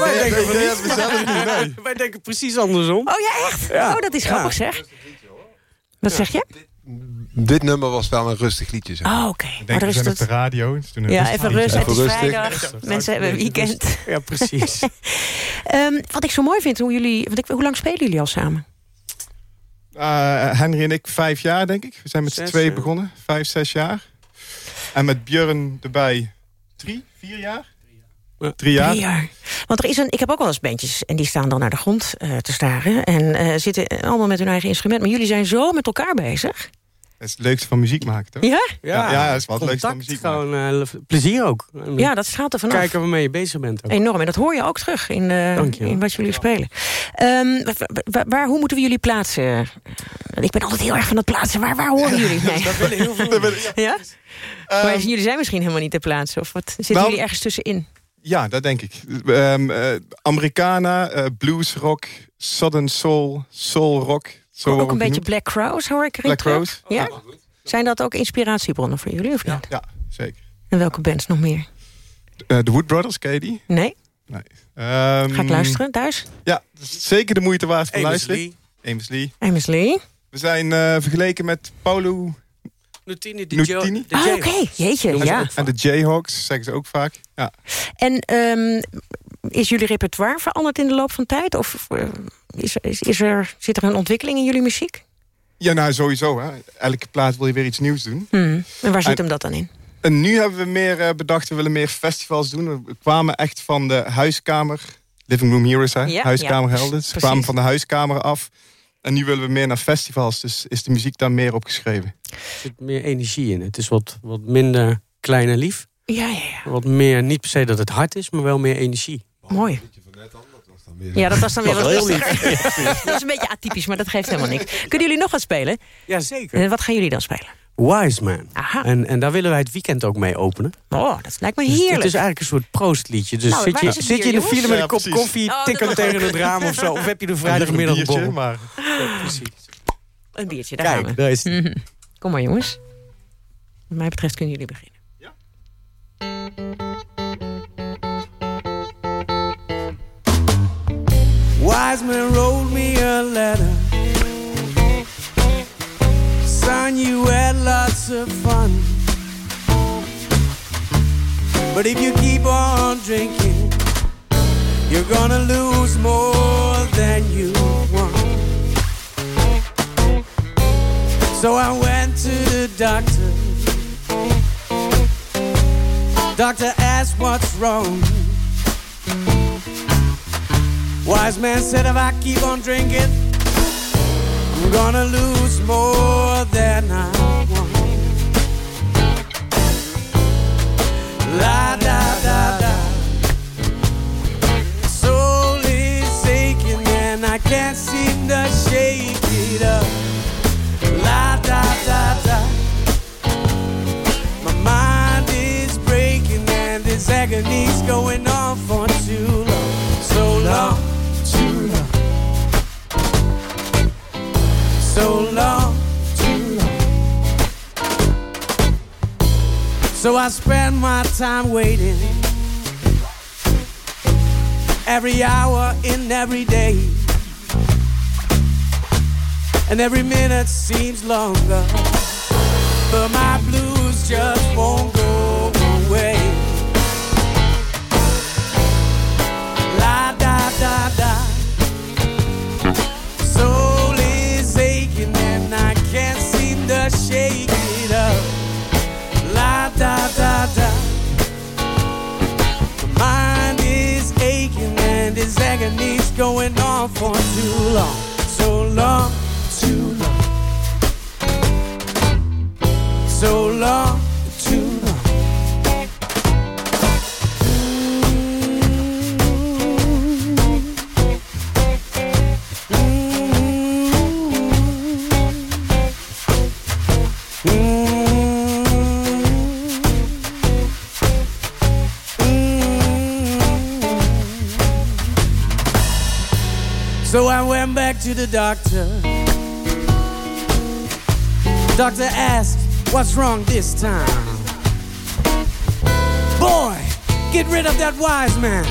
Wij, denken nee, nee, nee. wij denken precies andersom. Oh ja, echt? Ja. Oh, dat is grappig zeg. Wat zeg je? Dit nummer was wel een rustig liedje. Zeg. Oh, oké. Okay. Maar er is op de radio. ja, even rustig. Het is vrijdag. Mensen hebben een weekend. Ja, precies. um, wat ik zo mooi vind, hoe, jullie, want ik, hoe lang spelen jullie al samen? Uh, Henry en ik vijf jaar, denk ik. We zijn met z'n twee begonnen. Vijf, zes jaar. En met Björn erbij drie, vier jaar. Drie jaar. Drie jaar. Want er is een, ik heb ook wel eens bandjes en die staan dan naar de grond uh, te staren. En uh, zitten allemaal met hun eigen instrument. Maar jullie zijn zo met elkaar bezig. Dat is het leukste van muziek maken, toch? Ja? Ja, ja, dat is wat het leukste van muziek gewoon, uh, plezier ook. Ja, dat straalt er vanaf. Kijken waarmee je bezig bent. Ook. Enorm. En dat hoor je ook terug in, in wat jullie spelen. Um, waar, hoe moeten we jullie plaatsen? Ik ben altijd heel erg van het plaatsen. Waar, waar horen jullie? Nee. dat willen heel veel. ja? Um, maar jullie zijn misschien helemaal niet te plaatsen. Of wat zitten nou, jullie ergens tussenin? Ja, dat denk ik. Um, uh, Americana, uh, blues rock, southern soul, soul rock. Zo ook een beetje. Black Crows hoor ik erin Black Crows. Ja? Zijn dat ook inspiratiebronnen voor jullie of niet? Ja, ja zeker. En welke bands nog meer? Uh, de Wood Brothers, ken je die? Nee. nee. Um, Ga ik luisteren thuis? Ja, zeker de moeite waard van luisteren. Lee. Amos Lee. Amos Lee. We zijn uh, vergeleken met Paulo Nutini, de Nutini. Ah, oké. Okay. Jeetje, ja. En de Jayhawks zeggen ze ook vaak. Ja. En um, is jullie repertoire veranderd in de loop van tijd? Of uh, is, is, is, er, zit er een ontwikkeling in jullie muziek? Ja, nou sowieso. Hè. Elke plaats wil je weer iets nieuws doen. Hmm. En waar zit en, hem dat dan in? En nu hebben we meer uh, bedacht, we willen meer festivals doen. We kwamen echt van de huiskamer. Living Room Heroes, hè? Ja, huiskamerhelden. Ja, we kwamen van de huiskamer af. En nu willen we meer naar festivals, dus is de muziek daar meer opgeschreven. Er zit meer energie in. Het is wat, wat minder klein en lief. Ja, ja, ja. Wat meer, niet per se dat het hard is, maar wel meer energie. Mooi. Ja, dat was dan weer wat rustiger. dat is een beetje atypisch, maar dat geeft helemaal niks. Kunnen jullie nog wat spelen? Jazeker. En wat gaan jullie dan spelen? Wise Man. Aha. En, en daar willen wij het weekend ook mee openen. Oh, dat lijkt me heerlijk. Dus het is eigenlijk een soort proostliedje. Dus nou, zit, je, zit je in de file met een kop koffie, oh, tikken tegen het raam of zo? Of heb je de vrijdagmiddag een biertje, maar... Ja, precies. Een biertje, daar Kijk, gaan we. Daar is mm -hmm. Kom maar jongens. Wat mij betreft kunnen jullie beginnen. Ja. Wise man wrote me a letter. Son, you had lots of fun. But if you keep on drinking You're gonna lose more than you won So I went to the doctor. Doctor asked what's wrong Wise man said if I keep on drinking, I'm gonna lose more than I want. La da da da. Soul is aching and I can't seem to shake it up. La da da da. My mind is breaking and this agony's time waiting. Every hour in every day, and every minute seems longer, but my blues just won't agony's going on for too long. The doctor. Doctor asked, What's wrong this time? Boy, get rid of that wise man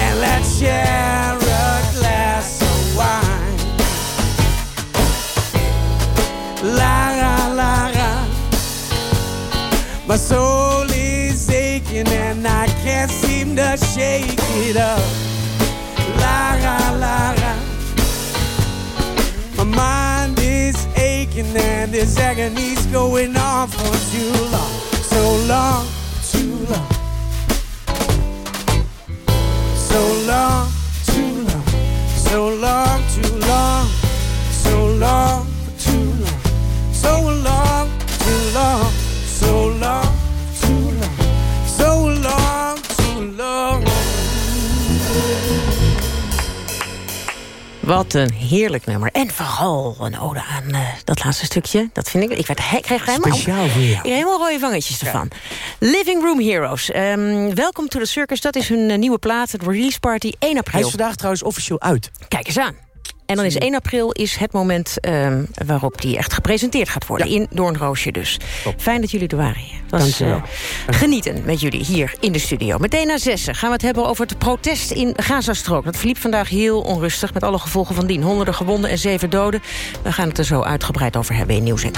and let's share a glass of wine. Lara, Lara, my soul is aching and I can't seem to shake it up. And this agony's going on for too long, so long, too long. So long, too long, so long, Wat een heerlijk nummer. En vooral een ode aan uh, dat laatste stukje. Dat vind ik. Ik, werd, ik kreeg helemaal, Speciaal voor jou. Ik helemaal rode vangetjes ervan. Living Room Heroes. Um, Welcome to the Circus. Dat is hun uh, nieuwe plaat. Het release party 1 april. Hij is vandaag trouwens officieel uit. Kijk eens aan. En dan is 1 april is het moment um, waarop die echt gepresenteerd gaat worden. Ja. In Doornroosje dus. Top. Fijn dat jullie er waren. Het was uh, genieten met jullie hier in de studio. Meteen na zessen gaan we het hebben over het protest in Gazastrook. Dat verliep vandaag heel onrustig met alle gevolgen van dien. Honderden gewonden en zeven doden. We gaan het er zo uitgebreid over hebben in Nieuws en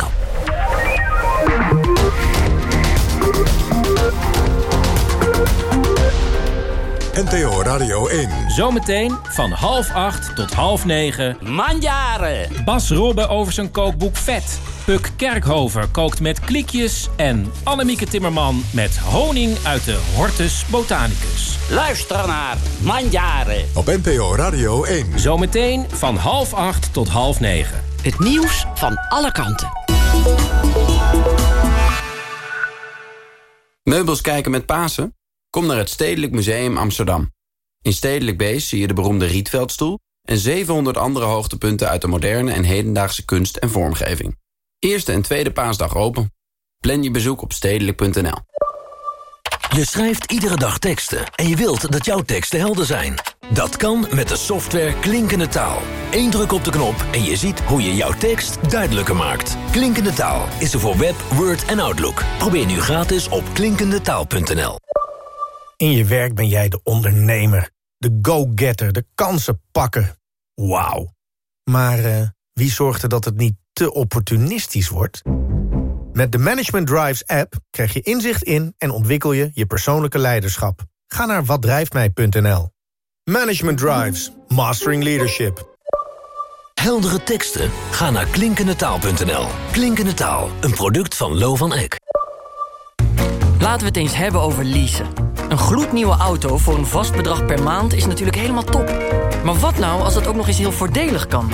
NTO Radio 1. Zometeen van half acht tot half negen. Manjaren. Bas Robbe over zijn kookboek Vet. Puk Kerkhover kookt met kliekjes. En Annemieke Timmerman met honing uit de Hortus Botanicus. Luister naar Manjaren. Op NPO Radio 1. Zometeen van half acht tot half negen. Het nieuws van alle kanten. Meubels kijken met Pasen? Kom naar het Stedelijk Museum Amsterdam. In Stedelijk Beest zie je de beroemde Rietveldstoel... en 700 andere hoogtepunten uit de moderne en hedendaagse kunst en vormgeving. Eerste en tweede paasdag open. Plan je bezoek op stedelijk.nl. Je schrijft iedere dag teksten en je wilt dat jouw teksten helder zijn. Dat kan met de software Klinkende Taal. Eén druk op de knop en je ziet hoe je jouw tekst duidelijker maakt. Klinkende Taal is er voor Web, Word en Outlook. Probeer nu gratis op klinkendetaal.nl. In je werk ben jij de ondernemer, de go-getter, de kansenpakker. Wauw. Maar uh, wie zorgt er dat het niet te opportunistisch wordt? Met de Management Drives app krijg je inzicht in en ontwikkel je je persoonlijke leiderschap. Ga naar watdrijftmij.nl. Management Drives, Mastering Leadership. Heldere teksten? Ga naar klinkendetaal.nl. Klinkende Taal, een product van Lo van Eck. Laten we het eens hebben over leasen. Een gloednieuwe auto voor een vast bedrag per maand is natuurlijk helemaal top. Maar wat nou als dat ook nog eens heel voordelig kan?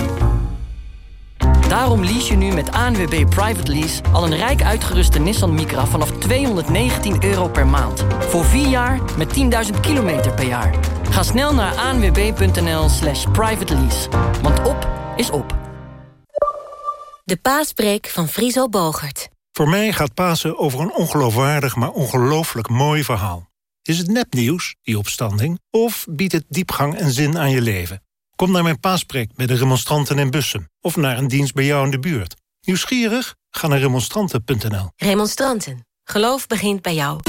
Daarom lease je nu met ANWB Private Lease al een rijk uitgeruste Nissan Micra vanaf 219 euro per maand. Voor 4 jaar met 10.000 kilometer per jaar. Ga snel naar anwb.nl slash private lease. Want op is op. De paaspreek van Friso Bogert. Voor mij gaat Pasen over een ongeloofwaardig, maar ongelooflijk mooi verhaal. Is het nepnieuws, die opstanding, of biedt het diepgang en zin aan je leven? Kom naar mijn paaspreek bij de remonstranten in Bussum... of naar een dienst bij jou in de buurt. Nieuwsgierig? Ga naar remonstranten.nl. Remonstranten. Geloof begint bij jou.